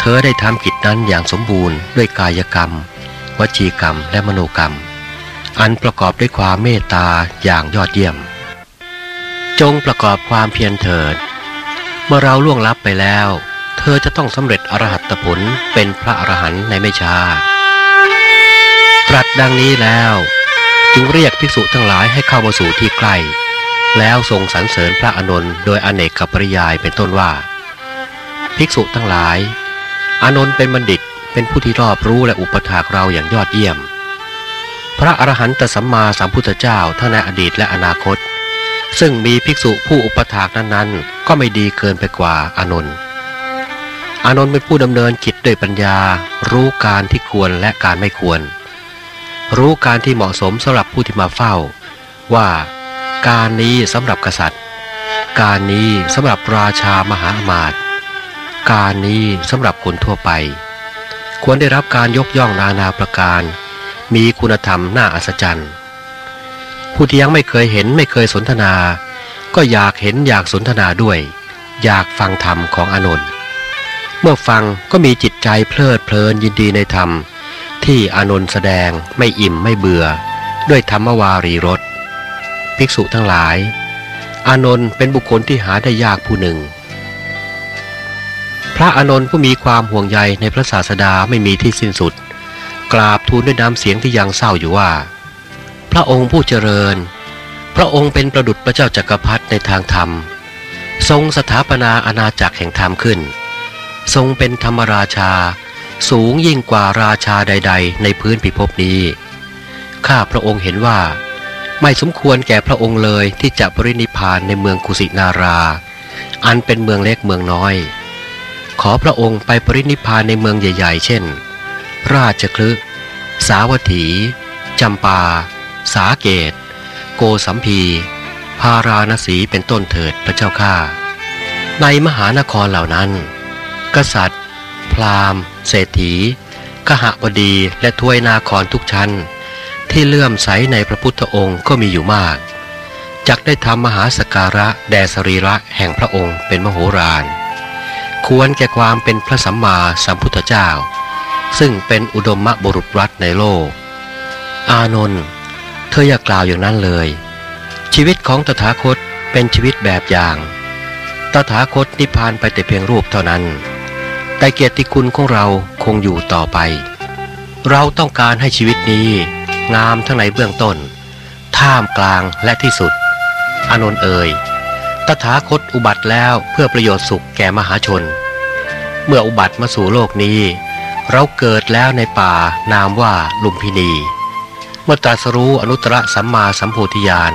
เธอได้ทำกิจนั้นอย่างสมบูรณ์ด้วยกายกรรม วจีกรรมและมโนกรรม อันประกอบด้วยความเมตตาอย่างยอดเยี่ยม จงประกอบความเพียรเถิด เมื่อเราล่วงลับไปแล้ว เธอจะต้องสำเร็จอรหัตผลเป็นพระอรหันต์ในไม่ช้าตรัสดังนี้แล้ว จึงเรียกภิกษุทั้งหลายให้เข้ามาสู่ที่ใกล้ แล้วทรงสรรเสริญพระอานนท์โดยอเนกกับปริยายเป็นต้นว่า ภิกษุทั้งหลาย อานนท์เป็นบัณฑิตเป็นผู้ที่รอบรู้และอุปถากเราอย่างยอดเยี่ยม พระอรหันตสัมมาสัมพุทธเจ้าทั้งในอดีตและอนาคต ซึ่งมีภิกษุผู้อุปถากนั้นๆ ก็ไม่ดีเกินไปกว่าอานนท์อานนท์เป็นผู้ดำเนินกิจด้วยปัญญา รู้การที่ควรและการไม่ควร รู้การที่เหมาะสมสำหรับผู้ที่มาเฝ้า ว่าการนี้สำหรับกษัตริย์ การนี้สำหรับราชามหาอมาตย์การนี้สำหรับคนทั่วไป ควรได้รับการยกย่องนานาประการ มีคุณธรรมน่าอัศจรรย์ ผู้ที่ยังไม่เคยเห็นไม่เคยสนทนา ก็อยากเห็นอยากสนทนาด้วย อยากฟังธรรมของอานนท์เมื่อฟังก็มีจิตใจเพลิดเพลินยินดีในธรรม ที่อานนท์แสดงไม่อิ่มไม่เบื่อ ด้วยธรรมวารีรสภิกษุทั้งหลาย อานนท์เป็นบุคคลที่หาได้ยากผู้หนึ่ง พระอานนท์ผู้มีความห่วงใยในพระศาสดาไม่มีที่สิ้นสุด กราบทูลด้วยน้ำเสียงที่ยังเศร้าอยู่ว่า พระองค์ผู้เจริญ พระองค์เป็นประดุจพระเจ้าจักรพรรดิในทางธรรม ทรงสถาปนาอาณาจักรแห่งธรรมขึ้น ทรงเป็นธรรมราชา สูงยิ่งกว่าราชาใด ๆ ในพื้นพิภพนี้ ข้าพระองค์เห็นว่า ไม่สมควรแก่พระองค์เลยที่จะปรินิพานในเมืองกุสินารา อันเป็นเมืองเล็กเมืองน้อย ขอพระองค์ไปปรินิพพานในเมืองใหญ่ ๆ เช่น ราชคลึสาวัตถีจำปา สาเกต โกสัมพีพาราณสีเป็นต้นเถิดพระเจ้าข้าในมหานครเหล่านั้น กษัตริย์ พราหมณ์ เศรษฐีกหบดีและทวยนาครทุกชั้น ที่เลื่อมใสในพระพุทธองค์ก็มีอยู่มาก จักได้ทำมหาสการะแด่สรีระแห่งพระองค์เป็นมโหฬารควรแก่ความเป็นพระสัมมาสัมพุทธเจ้า ซึ่งเป็นอุดมบุรุษรัตในโลก อานนท์ เธออย่ากล่าวอย่างนั้นเลย ชีวิตของตถาคตเป็นชีวิตแบบอย่าง ตถาคตนิพพานไปแต่เพียงรูปเท่านั้น แต่เกียรติคุณของเราคงอยู่ต่อไป เราต้องการให้ชีวิตนี้ งามทั้งในเบื้องต้น ท่ามกลางและที่สุด อนนเอ่ยตถาคตอุบัติแล้วเพื่อประโยชน์สุขแก่มหาชน เมื่ออุบัติมาสู่โลกนี้ เราเกิดแล้วในป่านามว่าลุมพินี เมื่อตรัสรู้อนุตตรสัมมาสัมโพธิญาณ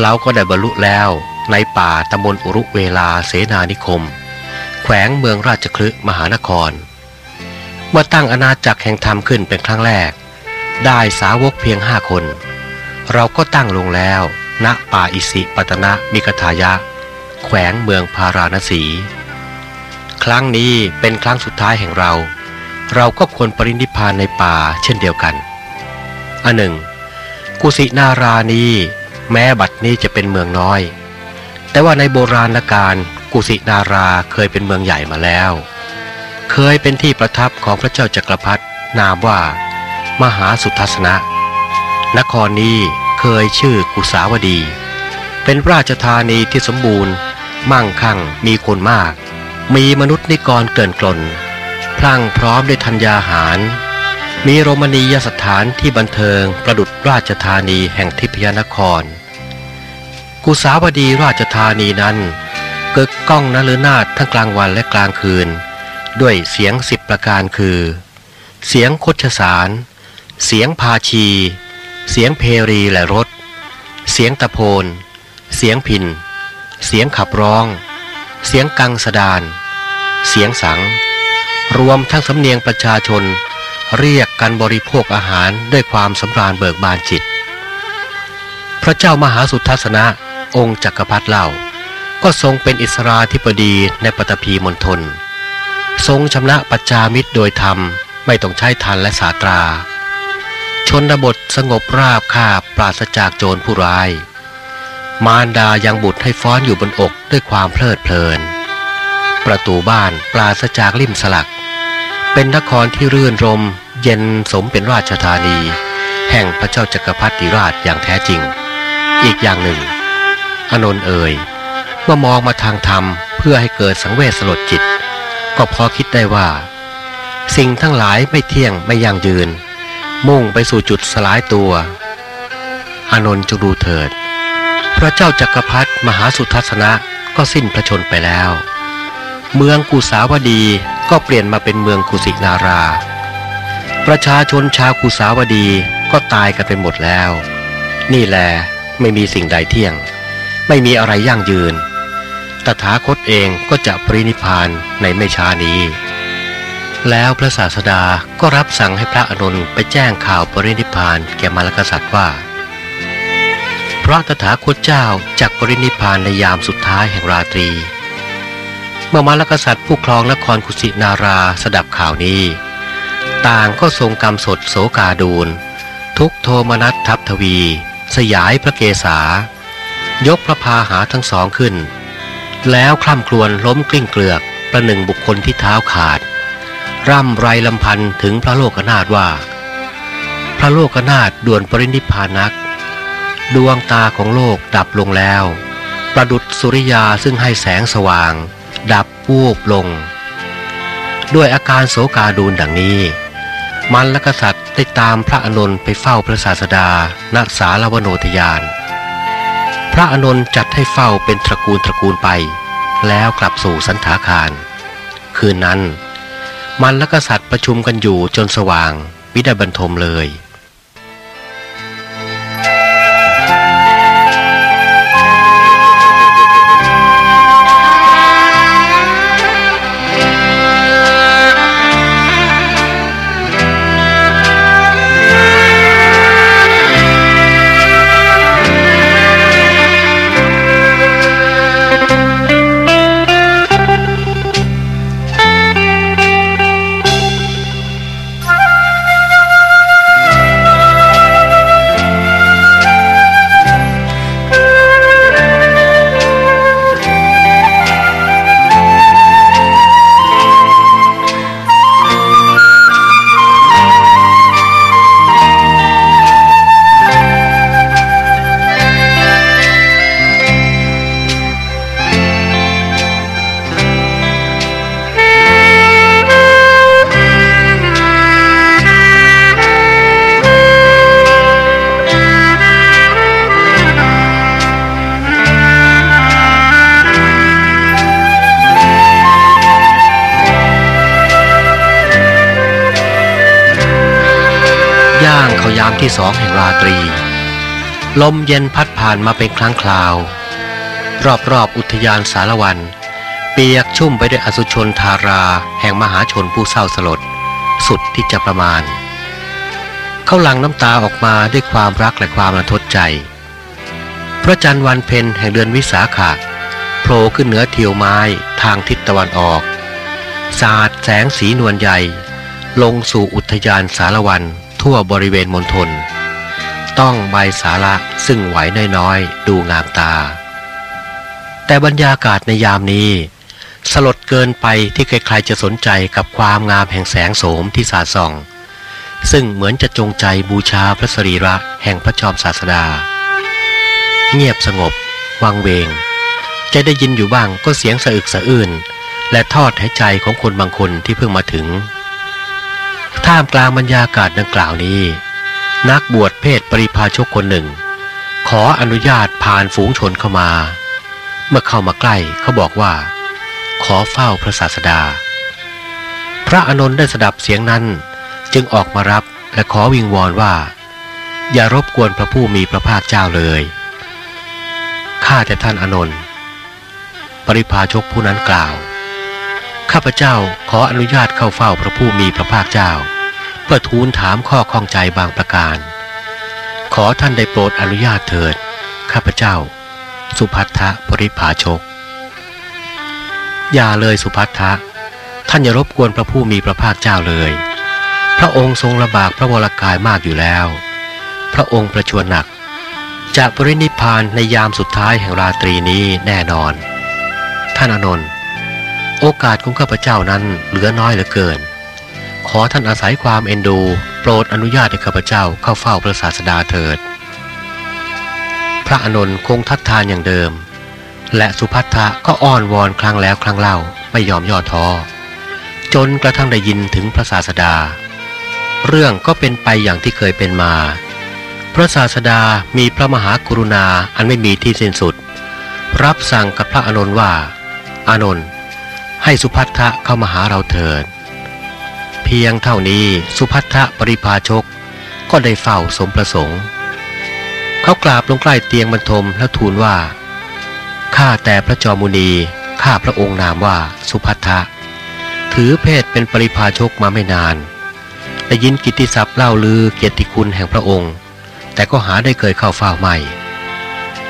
เราก็ได้บรรลุแล้วในป่าตำบลอุรุเวลาเสนานิคม แขวงเมืองราชคลึมหานคร เมื่อตั้งอาณาจักรแห่งธรรมขึ้นเป็นครั้งแรก ได้สาวกเพียงห้าคน เราก็ตั้งลงแล้ว ณป่าอิสิปตนะมิกทายะ แขวงเมืองพาราณสี ครั้งนี้เป็นครั้งสุดท้ายแห่งเรา เราก็ควรปรินิพพานในป่าเช่นเดียวกัน อันหนึ่ง กุสินารานีแม้บัดนี้จะเป็นเมืองน้อย แต่ว่าในโบราณกาลกุสินาราเคยเป็นเมืองใหญ่มาแล้ว เคยเป็นที่ประทับของพระเจ้าจักรพรรดินามว่า มหาสุทัศนะ นครนี้เคยชื่อกุสาวดี เป็นราชธานีที่สมบูรณ์ มั่งคั่งมีคนมาก มีมนุษย์นิกรเกินกลนพลั่งพร้อมด้วยธัญญาหาร มีโรมนียสถานที่บันเทิงประดุษราชธานีแห่งทิพยนคร กุสาวดีราชธานีนั้นเกิดก้องนฤนาถทั้งกลางวันและกลางคืน ด้วยเสียงสิบประการคือ เสียงคชสาร เสียงพาชี เสียงเพรีและรถ เสียงตะโพน เสียงพิน เสียงขับร้อง เสียงกังสดาน เสียงสัง รวมทั้งสำเนียงประชาชน เรียกกันบริโภคอาหารด้วยความสำราญเบิกบานจิต พระเจ้ามหาสุทัศนะ องค์จักรพรรดิเล่า ก็ทรงเป็นอิสราธิปดีในปฐพีมณฑลทรงชำนะปัจจามิตรโดยธรรมไม่ต้องใช้ทันและสาตรา ชนบทสงบราบคาบปราศจากโจรผู้ร้าย มารดายังบุตรให้ฟ้อนอยู่บนอกด้วยความเพลิดเพลิน ประตูบ้านปราศจากลิ่มสลัก เป็นนครที่รื่นรม เย็นสมเป็นราชธานี แห่งพระเจ้าจักรพรรดิราชอย่างแท้จริง อีกอย่างหนึ่ง อนนท์เอ่ยเมื่อมองมาทางธรรมเพื่อให้เกิดสังเวชสลดจิต ก็พอคิดได้ว่า สิ่งทั้งหลายไม่เที่ยงไม่ยั่งยืน มุ่งไปสู่จุดสลายตัวอนนท์จงดูเถิด พระเจ้าจักรพรรดิมหาสุทัศนะก็สิ้นพระชนไปแล้ว เมืองกุสาวดี ก็เปลี่ยนมาเป็นเมืองกุสินารา ประชาชนชาวกุสาวดีก็ตายกันไปหมดแล้ว นี่แหละไม่มีสิ่งใดเที่ยง ไม่มีอะไรยั่งยืน ตถาคตเองก็จะปรินิพานในไม่ช้านี้ แล้วพระศาสดาก็รับสั่งให้พระอานนไปแจ้งข่าวปรินิพานแก่มารกษัตริย์ว่า พระตถาคตเจ้าจากปรินิพานในยามสุดท้ายแห่งราตรี เมื่อมารกษัตริย์ผู้ครองนครกุสินาราสดับข่าวนี้ ต่างก็ทรงกำสดโสกาดูล ทุกโทมนัสทัพทวี สยายพระเกศายกพระพาหาทั้งสองขึ้น แล้วคล่ำครวญล้มกลิ้งเกลือกประหนึ่งบุคคลที่เท้าขาด ร่ำไรลำพันถึงพระโลกนาถว่า พระโลกนาถด่วนปรินิพพานัก ดวงตาของโลกดับลงแล้ว ประดุษสุริยาซึ่งให้แสงสว่าง ดับวูบลง ด้วยอาการโศกาดูลดังนี้ มันและกษัตริย์ได้ตามพระอานนท์ไปเฝ้าพระศาสดาณสารวโนทยาน พระอานนท์จัดให้เฝ้าเป็นตระกูลตระกูลไป แล้วกลับสู่สันถาคาร คืนนั้น มันและกษัตริย์ประชุมกันอยู่จนสว่างวิด้บรรทมเลย ลมเย็นพัดผ่านมาเป็นครั้งคราว รอบๆออุทยานสารวัน เปียกชุ่มไปด้วยอสุชนทาราแห่งมหาชนผู้เศร้าสลด สุดที่จะประมาณ เขาหลังน้ำตาออกมาด้วยความรักและความระทดใจ พระจันทร์วันเพ็ญแห่งเดือนวิสาขะโผล่ขึ้นเหนือเทียวไม้ทางทิศตะวันออก สาดแสงสีนวลใหญ่ ลงสู่อุทยานสารวันทั่วบริเวณมณฑล ต้องใบสาระซึ่งไหวน้อยๆ ดูงามตา แต่บรรยากาศในยามนี้ สลดเกินไปที่ใครๆจะสนใจกับความงามแห่งแสงโสมที่สาดส่อง ซึ่งเหมือนจะจงใจบูชาพระสรีระแห่งพระจอมศาสดา เงียบสงบ วังเวง จะได้ยินอยู่บ้างก็เสียงสะอึกสะอื้นและทอดหายใจของคนบางคนที่เพิ่งมาถึง ท่ามกลางบรรยากาศดังกล่าวนี้ นักบวช เพศปริพาชกคนหนึ่ง ขออนุญาตผ่านฝูงชนเข้ามา เมื่อเข้ามาใกล้เขาบอกว่า ขอเฝ้าพระศาสดา พระอนนท์ได้สดับเสียงนั้นจึงออกมารับและขอวิงวอนว่า อย่ารบกวนพระผู้มีพระภาคเจ้าเลยข้าแต่ท่านอนนท์ปริพาชกผู้นั้นกล่าว ข้าพเจ้าขออนุญาตเข้าเฝ้าพระผู้มีพระภาคเจ้า เพื่อทูลถามข้อข้องใจบางประการ ขอท่านได้โปรดอนุญาตเถิด ข้าพเจ้า สุพัทธะปริพาชก อย่าเลยสุพัทธะ ท่านอย่ารบกวนพระผู้มีพระภาคเจ้าเลย พระองค์ทรงลำบากพระวรากายมากอยู่แล้ว พระองค์ประชวรหนักจะปรินิพานในยามสุดท้ายแห่งราตรีนี้แน่นอน ท่านอนนท์โอกาสของข้าพเจ้านั้นเหลือน้อยเหลือเกิน ขอท่านอาศัยความเอ็นดู โปรดอนุญาตให้ข้าพเจ้าเข้าเฝ้าพระศาสดาเถิด พระอานนท์คงทัดทานอย่างเดิม และสุพัทธะก็อ้อนวอนครั้งแล้วครั้งเล่าไม่ยอมย่อท้อจนกระทั่งได้ยินถึงพระศาสดา เรื่องก็เป็นไปอย่างที่เคยเป็นมา พระศาสดามีพระมหากรุณาอันไม่มีที่สิ้นสุด รับสั่งกับพระอานนท์ว่า อานนท์ให้สุพัทธะเข้ามาหาเราเถิด เพียงเท่านี้สุพัทธะปริพาชก ก็ได้เฝ้าสมประสงค์ เขากราบลงใกล้เตียงบรรทมแล้วทูลว่า ข้าแต่พระจอมุนี ข้าพระองค์นามว่าสุพัทธะ ถือเพศเป็นปริพาชกมาไม่นาน ได้ยินกิติศัพท์เล่าลือเกียรติคุณแห่งพระองค์ แต่ก็หาได้เคยเข้าเฝ้าไม่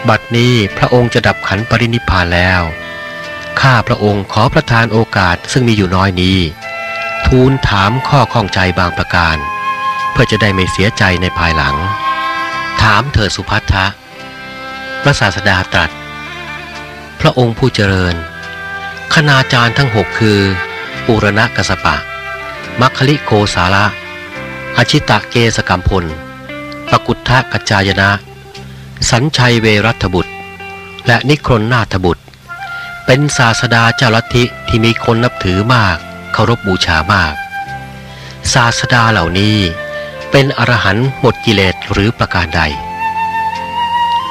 บัดนี้พระองค์จะดับขันปรินิพพานแล้ว ข้าพระองค์ขอประทานโอกาสซึ่งมีอยู่น้อยนี้ ทูลถามข้อข้องใจบางประการ เพื่อจะได้ไม่เสียใจในภายหลัง ถามเถิดสุพัทธะพระศาสดาตรัส พระองค์ผู้เจริญ คณาจารย์ทั้งหกคือปุรณะกสปะ มัคคลิโกสาระอชิตะเกสกัมพล ปกุฏทะกัจจายนะ สัญชัยเวรัตบุตร และนิครนนาถบุตร เป็นศาสดาเจ้าลัทธิที่มีคนนับถือมาก เคารพบูชามาก ศาสดาเหล่านี้เป็นอรหันต์หมดกิเลสหรือประการใด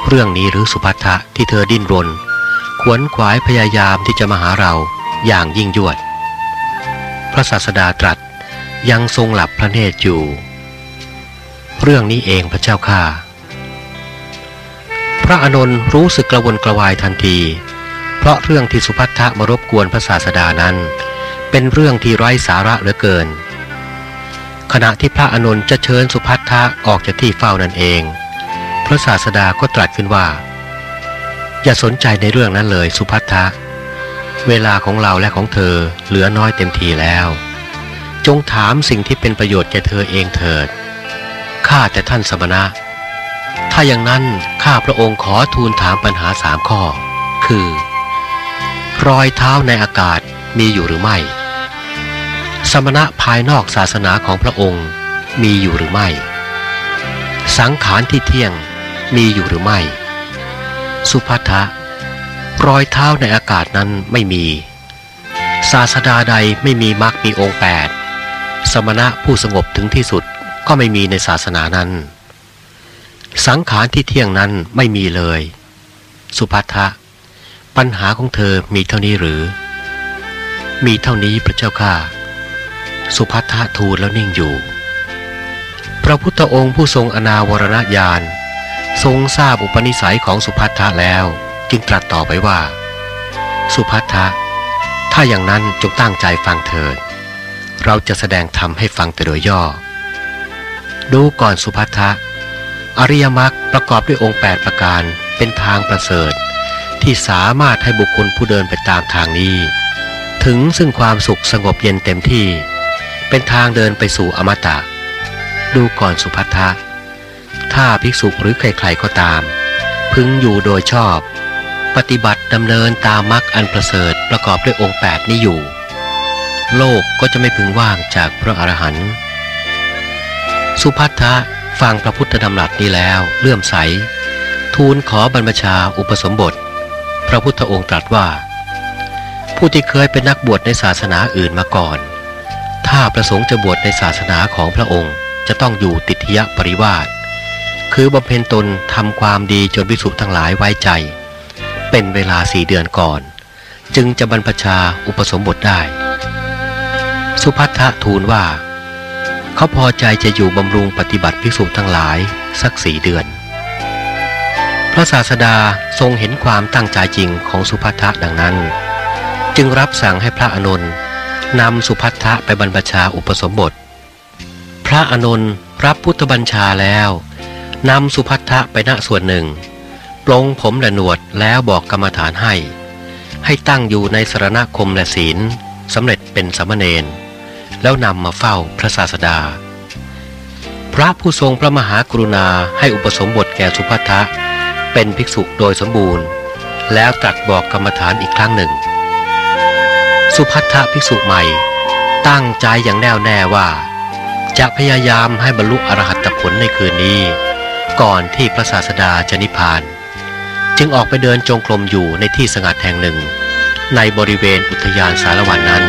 เรื่องนี้หรือสุภัททะที่เธอดิ้นรน ขวนขวายพยายามที่จะมาหาเราอย่างยิ่งยวด พระศาสดาตรัสยังทรงหลับพระเนตรอยู่ เรื่องนี้เองพระเจ้าข้าพระอานนท์รู้สึกกระวนกระวายทันที เพราะเรื่องที่สุพัทธะมารบกวนพระศาสดานั้น เป็นเรื่องที่ไร้สาระเหลือเกิน ขณะที่พระอานนจะเชิญสุพัทธะออกจากที่เฝ้านั่นเอง พระศาสดาก็ตรัสขึ้นว่า อย่าสนใจในเรื่องนั้นเลยสุพัทธะเวลาของเราและของเธอเหลือน้อยเต็มทีแล้ว จงถามสิ่งที่เป็นประโยชน์แก่เธอเองเถิดข้าแต่ท่านสมณะ ถ้าอย่างนั้นข้าพระองค์ขอทูลถามปัญหาสามข้อ คือ รอยเท้าในอากาศมีอยู่หรือไม่ สมณะภายนอกศาสนาของพระองค์มีอยู่หรือไม่ สังขารที่เที่ยงมีอยู่หรือไม่ สุภัทะรอยเท้าในอากาศนั้นไม่มี ศาสดาใดไม่มีมรรคมีองค์แปดสมณะผู้สงบถึงที่สุดก็ไม่มีในศาสนานั้น สังขารที่เที่ยงนั้นไม่มีเลย สุภัทะปัญหาของเธอมีเท่านี้หรือ มีเท่านี้พระเจ้าข้า สุภัททะทูลแล้วนิ่งอยู่ พระพุทธองค์ผู้ทรงอนาวรณญาณทรงทราบอุปนิสัยของสุภัททะแล้ว จึงตรัสต่อไปว่า สุภัททะถ้าอย่างนั้นจงตั้งใจฟังเถิด เราจะแสดงธรรมให้ฟังแต่โดยย่อ ดูก่อนสุภัททะอริยมรรคประกอบด้วยองค์ 8 ประการเป็นทางประเสริฐ ที่สามารถให้บุคคลผู้เดินไปตามทางนี้ ถึงซึ่งความสุขสงบเย็นเต็มที่ เป็นทางเดินไปสู่อมตะ ดูก่อนสุภัททะถ้าภิกษุหรือใครๆก็ตาม พึงอยู่โดยชอบ ปฏิบัติดำเนินตามมรรคอันประเสริฐประกอบด้วยองค์แปดนี้อยู่ โลกก็จะไม่พึงว่างจากพระอรหันต์สุพัทธะฟังพระพุทธดำรัสนี้แล้วเลื่อมใส ทูลขอบรรพชาอุปสมบท พระพุทธองค์ตรัสว่า ผู้ที่เคยเป็นนักบวชในศาสนาอื่นมาก่อน ถ้าประสงค์จะบวชในศาสนาของพระองค์จะต้องอยู่ติทยปริวาสคือบำเพ็ญตนทำความดีจนวิสุทั้งหลายไว้ใจ เป็นเวลาสี่เดือนก่อน จึงจะบรรพชาอุปสมบทได้ สุพัทธะทูลว่า เขาพอใจจะอยู่บำรุงปฏิบัติภิกษุทั้งหลายสักสี่เดือน พระศาสดาทรงเห็นความตั้งใจจริงของสุพัทธะดังนั้น จึงรับสั่งให้พระอานน นำสุพัทธะไปบรรพชาอุปสมบท พระอานนท์รับพุทธบัญชาแล้วนำสุพัทธะไปณส่วนหนึ่ง ปลงผมและหนวดแล้วบอกกรรมฐานให้ ให้ตั้งอยู่ในสรณคมและศีลสำเร็จเป็นสมณเณรแล้วนำมาเฝ้าพระศาสดา พระผู้ทรงพระมหากรุณาให้อุปสมบทแก่สุพัทธะเป็นภิกษุโดยสมบูรณ์ แล้วตรัสบอกกรรมฐานอีกครั้งหนึ่ง สุพัทธภิกษุใหม่ ตั้งใจอย่างแน่วแน่ว่า จะพยายามให้บรรลุอรหัตผลในคืนนี้ ก่อนที่พระศาสดาจะนิพพาน จึงออกไปเดินจงกรมอยู่ในที่สงัดแห่งหนึ่ง ในบริเวณอุทยานสารวันนั้น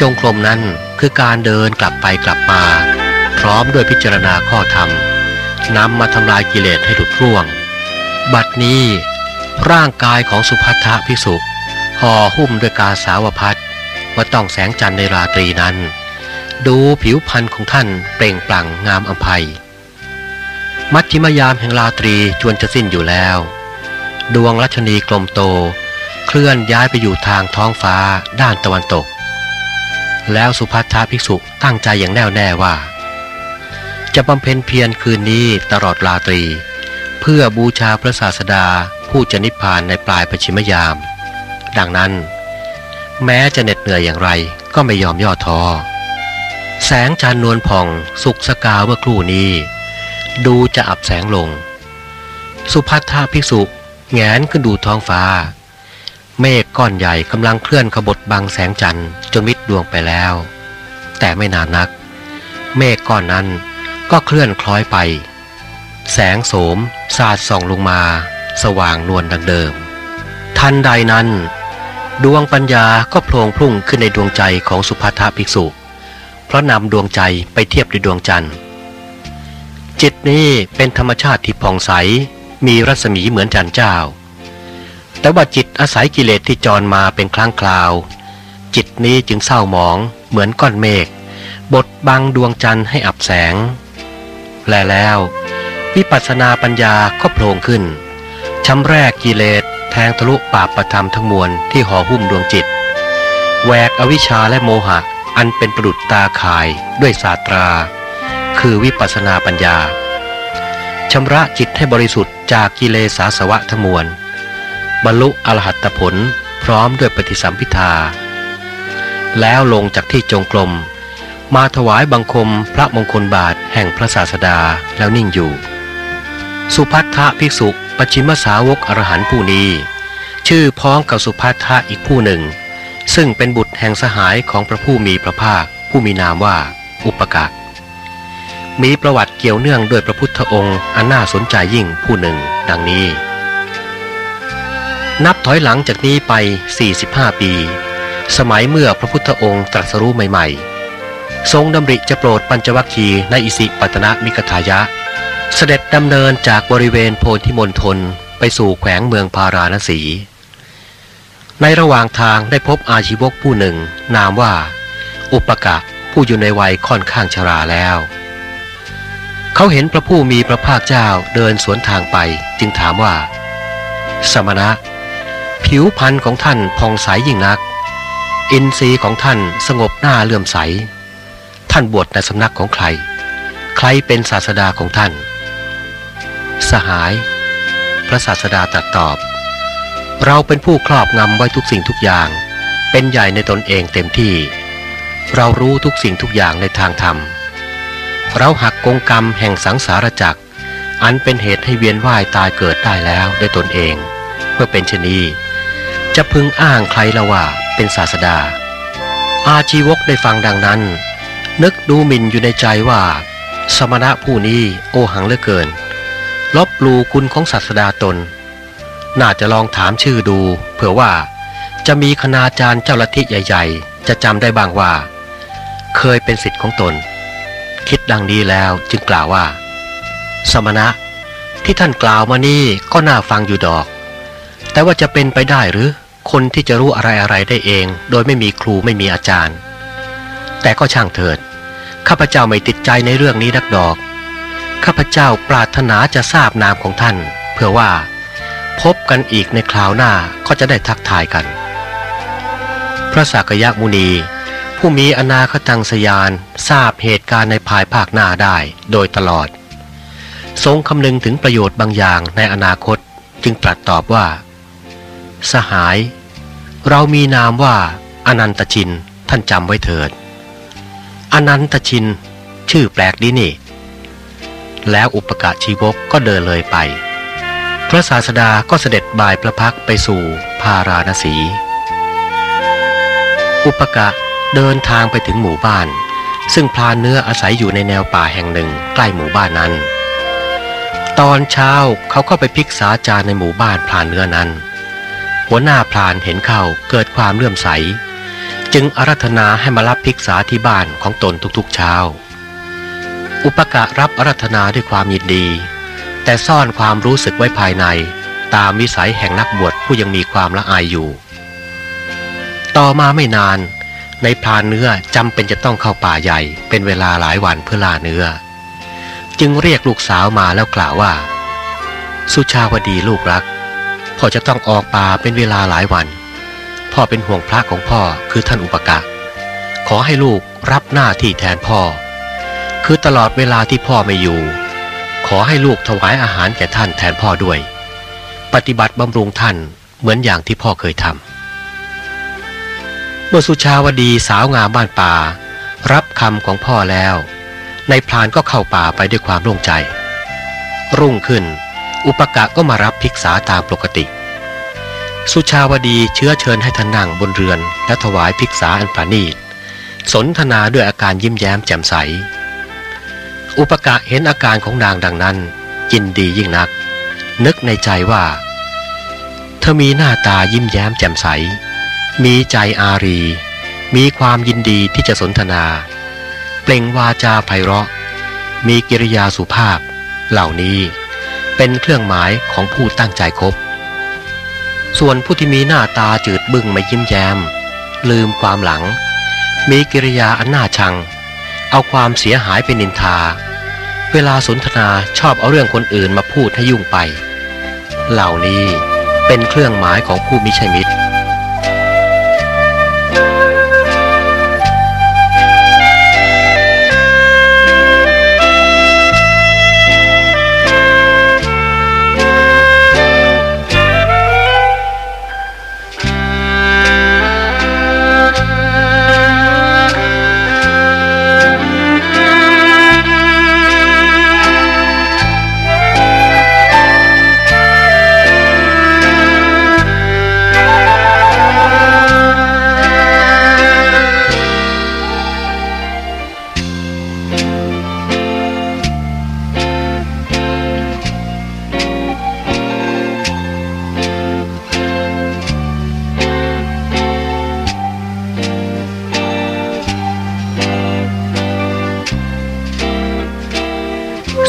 จงกรมนั้นคือการเดินกลับไปกลับมา พร้อมด้วยพิจารณาข้อธรรมนำมาทำลายกิเลสให้หลุดร่วง บัดนี้ ร่างกายของสุภัททภิกษุห่อหุ้มด้วยกาสาวพัดว่าต้องแสงจันทร์ในราตรีนั้น ดูผิวพรรณของท่านเปล่งปลั่งงามอัมภัย มัชชิมยามแห่งราตรีจวนจะสิ้นอยู่แล้ว ดวงรัชนีกลมโต เคลื่อนย้ายไปอยู่ทางท้องฟ้าด้านตะวันตก แล้วสุภัททภิกษุตั้งใจอย่างแน่วแน่ว่า จะบำเพ็ญเพียรคืนนี้ตลอดราตรี เพื่อบูชาพระศาสดาผู้จะนิพพานในปลายปชิมยาม ดังนั้น แม้จะเหน็ดเหนื่อยอย่างไรก็ไม่ยอมย่อท้อแสงจันทร์นวลผ่องสุกสกาวเมื่อครู่นี้ ดูจะอับแสงลง สุภัททภิกษุแงนขึ้นดูท้องฟ้า เมฆก้อนใหญ่กำลังเคลื่อนขบถบังแสงจันทร์จนมิดดวงไปแล้ว แต่ไม่นานนัก เมฆก้อนนั้นก็เคลื่อนคล้อยไป แสงโสมสาดส่องลงมา สว่างนวลดังเดิม ทันใดนั้น ดวงปัญญาก็โผล่พุ่งขึ้นในดวงใจของสุภัททภิกษุ เพราะนำดวงใจไปเทียบด้วยดวงจันทร์ จิตนี้เป็นธรรมชาติที่ผ่องใสมีรัศมีเหมือนจันทร์เจ้า แต่ว่าจิตอาศัยกิเลสที่จรมาเป็นครั้งคราว จิตนี้จึงเศร้าหมอง เหมือนก้อนเมฆบดบังดวงจันทร์ให้อับแสง และแล้ววิปัสสนาปัญญาก็โผล่ขึ้นช้ำแรกกิเลสแทงทะลุปาปประธรรมทั้งมวลที่ห่อหุ้มดวงจิตแหวกอวิชชาและโมหะอันเป็นประดุจตาข่ายด้วยศาสตรา คือวิปัสสนาปัญญาชำระจิตให้บริสุทธิ์จากกิเลสาสวะทั้งมวล บรรลุอรหัตผลพร้อมด้วยปฏิสัมพิทา แล้วลงจากที่จงกรมมาถวายบังคมพระมงคลบาทแห่งพระศาสดาแล้วนิ่งอยู่ สุพัทธะภิกษุปชิมสาวกอรหันผู้นี้ ชื่อพ้องกับสุพัทธะอีกผู้หนึ่ง ซึ่งเป็นบุตรแห่งสหายของพระผู้มีพระภาค ผู้มีนามว่า อุปกะมีประวัติเกี่ยวเนื่องด้วยพระพุทธองค์อันน่าสนใจยิ่งผู้หนึ่ง ดังนี้ นับถอยหลังจากนี้ไป 45 ปี สมัยเมื่อพระพุทธองค์ตรัสรู้ใหม่ๆ ทรงดำริจะโปรดปัญจวัคคีย์ในอิสิปตนมิกทายะ เสด็จดำเนินจากบริเวณโพธิมณฑลไปสู่แขวงเมืองพาราณสี ในระหว่างทางได้พบอาชีวกผู้หนึ่ง นามว่า อุปกะผู้อยู่ในวัยค่อนข้างชราแล้ว เขาเห็นพระผู้มีพระภาคเจ้าเดินสวนทางไปจึงถามว่า สมณะ ผิวพรรณของท่านผ่องใสยิ่งนัก อินทรีย์ของท่านสงบหน้าเลื่อมใส ท่านบวชในสำนักของใคร ใครเป็นศาสดาของท่าน สหาย พระศาสดาตรัสตอบ เราเป็นผู้ครอบงำไว้ทุกสิ่งทุกอย่าง เป็นใหญ่ในตนเองเต็มที่ เรารู้ทุกสิ่งทุกอย่างในทางธรรม เราหักกงกรรมแห่งสังสารจักรอันเป็นเหตุให้เวียนว่ายตายเกิดได้แล้วด้วยตนเอง เมื่อเป็นชนี จะพึงอ้างใครละว่าเป็นศาสดา อาชีวกได้ฟังดังนั้น นึกดูหมิ่นอยู่ในใจว่า สมณะผู้นี้โอหังเหลือเกิน ลบลูคุณของศาสดาตน น่าจะลองถามชื่อดู เผื่อว่าจะมีคณาจารย์เจ้าลัทธิใหญ่ ๆ จะจำได้บ้างว่า เคยเป็นสิทธิ์ของตน คิดดังนี้แล้วจึงกล่าวว่า สมณะที่ท่านกล่าวมานี่ก็น่าฟังอยู่ดอก แต่ว่าจะเป็นไปได้หรือ คนที่จะรู้อะไรอะไรได้เอง โดยไม่มีครูไม่มีอาจารย์ แต่ก็ช่างเถิด ข้าพเจ้าไม่ติดใจในเรื่องนี้นักดอก ข้าพเจ้าปรารถนาจะทราบนามของท่าน เพื่อว่า พบกันอีกในคราวหน้าก็จะได้ทักทายกัน พระสักยมุนี ผู้มีอนาคตังสยานทราบเหตุการณ์ในภายภาคหน้าได้โดยตลอด ทรงคำนึงถึงประโยชน์บางอย่างในอนาคตจึงตรัสตอบว่า สหาย เรามีนามว่าอนันตชินท่านจำไว้เถิด อนันตชิน ชื่อแปลกดีนี่ แล้วอุปกะชีวกก็เดินเลยไป พระศาสดาก็เสด็จบายพระพักไปสู่พาราณสี อุปกะเดินทางไปถึงหมู่บ้าน ซึ่งพลานเนื้ออาศัยอยู่ในแนวป่าแห่งหนึ่งใกล้หมู่บ้านนั้น ตอนเช้าเขาเข้าไปพิกษาจารในหมู่บ้านพลานเนื้อนั้น หัวหน้าพลานเห็นเข้าเกิดความเลื่อมใส จึงอารัธนาให้มารับพิกษาที่บ้านของตนทุกๆเช้า อุปกะรับอารัธนาด้วยความยินดี แต่ซ่อนความรู้สึกไว้ภายใน ตามวิสัยแห่งนักบวชผู้ยังมีความละอายอยู่ ต่อมาไม่นาน ในพรานเนื้อจำเป็นจะต้องเข้าป่าใหญ่ เป็นเวลาหลายวันเพื่อล่าเนื้อ จึงเรียกลูกสาวมาแล้วกล่าวว่า สุชาวดีลูกรัก พ่อจะต้องออกป่าเป็นเวลาหลายวัน พ่อเป็นห่วงพระของพ่อคือท่านอุปกะ ขอให้ลูกรับหน้าที่แทนพ่อ คือตลอดเวลาที่พ่อไม่อยู่ ขอให้ลูกถวายอาหารแก่ท่านแทนพ่อด้วย ปฏิบัติบำรุงท่านเหมือนอย่างที่พ่อเคยทำเมื่อสุชาวดีสาวงามบ้านป่า รับคำของพ่อแล้ว ในพรานก็เข้าป่าไปด้วยความโล่งใจ รุ่งขึ้น อุปกะก็มารับภิกษาตามปกติ สุชาวดีเชื้อเชิญให้ท่านนั่งบนเรือน และถวายภิกษาอันประณีต สนทนาด้วยอาการยิ้มแย้มแจ่มใส อุปกะเห็นอาการของนางดังนั้นยินดียิ่งนัก นึกในใจว่า เธอมีหน้าตายิ้มแย้มแจ่มใส มีใจอารี มีความยินดีที่จะสนทนา เปล่งวาจาไพเราะ มีกิริยาสุภาพ เหล่านี้ เป็นเครื่องหมายของผู้ตั้งใจคบ ส่วนผู้ที่มีหน้าตาจืดบึ้งไม่ยิ้มแย้ม ลืมความหลัง มีกิริยาอันน่าชัง เอาความเสียหายเป็นนินทา เวลาสนทนาชอบเอาเรื่องคนอื่นมาพูดให้ยุ่งไป เหล่านี้เป็นเครื่องหมายของผู้มิใช่มิตร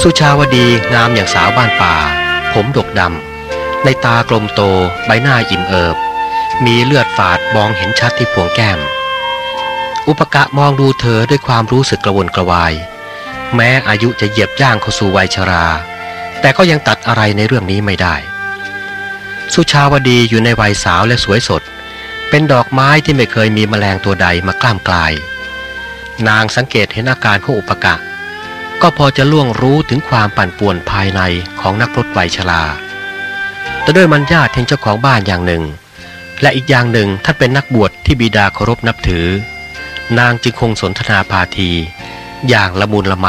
สุชาวดีงามอย่างสาวบ้านป่า ผมดกดำ ในตากลมโตใบหน้าอิ่มเอิบ มีเลือดฝาดมองเห็นชัดที่พวงแก้ม อุปกะมองดูเธอด้วยความรู้สึกกระวนกระวาย แม้อายุจะเหยียบย่างเข้าสู่วัยชรา แต่ก็ยังตัดอะไรในเรื่องนี้ไม่ได้ สุชาวดีอยู่ในวัยสาวและสวยสด เป็นดอกไม้ที่ไม่เคยมีแมลงตัวใดมากล้ามกลาย นางสังเกตเห็นอาการของอุปกะ ก็พอจะล่วงรู้ถึงความปั่นป่วนภายในของนักพรตวัยชราแต่ด้วยมันญาติเห็นเจ้าของบ้านอย่างหนึ่ง และอีกอย่างหนึ่งท่านเป็นนักบวชที่บิดาเคารพนับถือ นางจึงคงสนทนาพาที อย่างละมุนละไม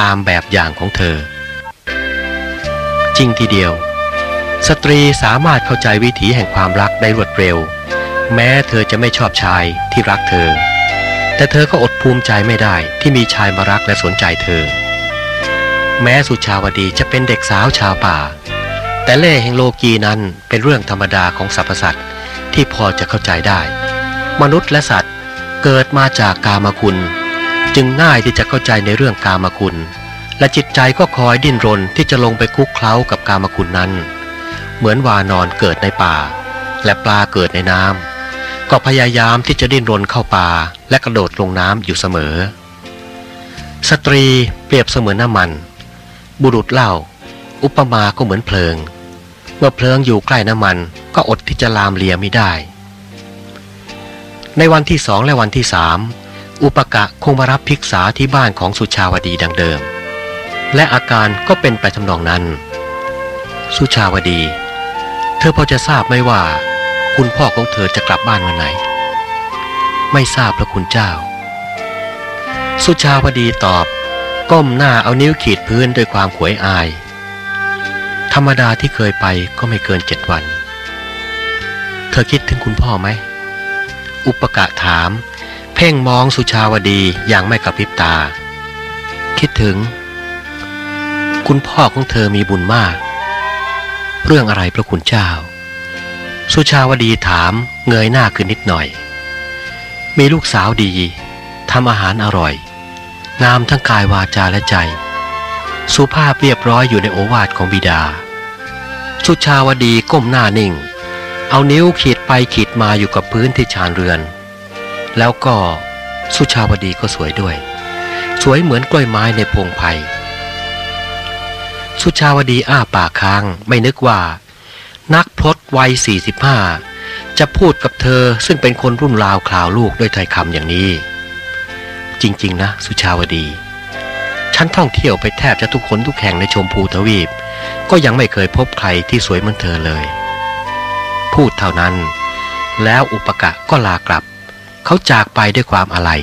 ตามแบบอย่างของเธอ จริงทีเดียว สตรีสามารถเข้าใจวิถีแห่งความรักได้รวดเร็ว แม้เธอจะไม่ชอบชายที่รักเธอแต่เธอก็อดภูมิใจไม่ได้ที่มีชายมารักและสนใจเธอ แม้สุชาวดีจะเป็นเด็กสาวชาวป่า แต่เล่ห์แห่งโลกีนั้นเป็นเรื่องธรรมดาของสรรพสัตว์ที่พอจะเข้าใจได้ มนุษย์และสัตว์เกิดมาจากกามคุณ จึงง่ายที่จะเข้าใจในเรื่องกามคุณ และจิตใจก็คอยดิ้นรนที่จะลงไปคุกเคล้ากับกามคุณนั้น เหมือนวานอนเกิดในป่า และปลาเกิดในน้ำก็พยายามที่จะดิ้นรนเข้าป่าและกระโดดลงน้ำอยู่เสมอ สตรีเปรียบเสมือนน้ำมัน บุรุษเล่า อุปมาก็เหมือนเพลิง เมื่อเพลิงอยู่ใกล้น้ำมันก็อดที่จะลามเลียไม่ได้ ในวันที่สองและวันที่สามอุปกะคงมารับภิกษาที่บ้านของสุชาวดีดังเดิม และอาการก็เป็นไปทำนองนั้น สุชาวดี เธอพอจะทราบไหมว่า คุณพ่อของเธอจะกลับบ้านวันไหน ไม่ทราบพระคุณเจ้า สุชาวดีตอบ ก้มหน้าเอานิ้วขีดพื้นด้วยความขวยอาย ธรรมดาที่เคยไปก็ไม่เกินเจ็ดวัน เธอคิดถึงคุณพ่อไหม อุปกะถาม เพ่งมองสุชาวดีอย่างไม่กระพริบตา คิดถึง คุณพ่อของเธอมีบุญมาก เรื่องอะไรพระคุณเจ้า สุชาวดีถามเงยหน้าขึ้นนิดหน่อย มีลูกสาวดีทำอาหารอร่อย งามทั้งกายวาจาและใจ สุภาพเรียบร้อยอยู่ในโอวาทของบิดา สุชาวดีก้มหน้านิ่ง เอานิ้วขีดไปขีดมาอยู่กับพื้นที่ชานเรือน แล้วก็สุชาวดีก็สวยด้วย สวยเหมือนกล้วยไม้ในพงไผ่สุชาวดีอ้าปากค้างไม่นึกว่า นักพลดวัย 45 จะพูดกับเธอซึ่งเป็นคนรุ่นราวคราวลูกด้วยถ้อยคำอย่างนี้ จริง ๆ นะ สุชาวดี ฉันท่องเที่ยวไปแทบจะทุกคนทุกแห่งในชมพูทวีป ก็ยังไม่เคยพบใครที่สวยเหมือนเธอเลย พูดเท่านั้น แล้วอุปกะก็ลากลับ เขาจากไปด้วยความอาลัย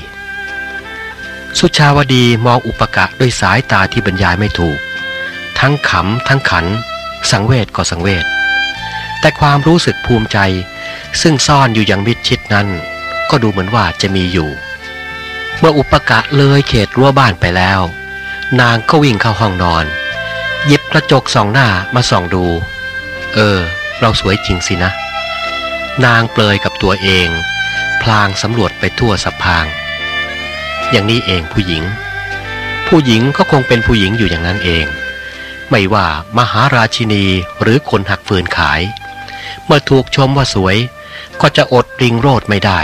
สุชาวดีมองอุปกะด้วยสายตาที่บรรยายไม่ถูก ทั้งขำทั้งขัน สังเวชก็สังเวชแต่ความรู้สึกภูมิใจ ซึ่งซ่อนอยู่อย่างมิดชิดนั้น ก็ดูเหมือนว่าจะมีอยู่ เมื่ออุปกะเลยเขตรั้วบ้านไปแล้ว นางก็วิ่งเข้าห้องนอน หยิบกระจกสองหน้ามาส่องดู เออ เราสวยจริงสินะ นางเปลยกับตัวเอง พลางสำรวจไปทั่วสะพาง อย่างนี้เองผู้หญิง ผู้หญิงก็คงเป็นผู้หญิงอยู่อย่างนั้นเอง ไม่ว่ามหาราชินีหรือคนหักฟืนขาย เมื่อถูกชมว่าสวยก็จะอดริงโรดไม่ได้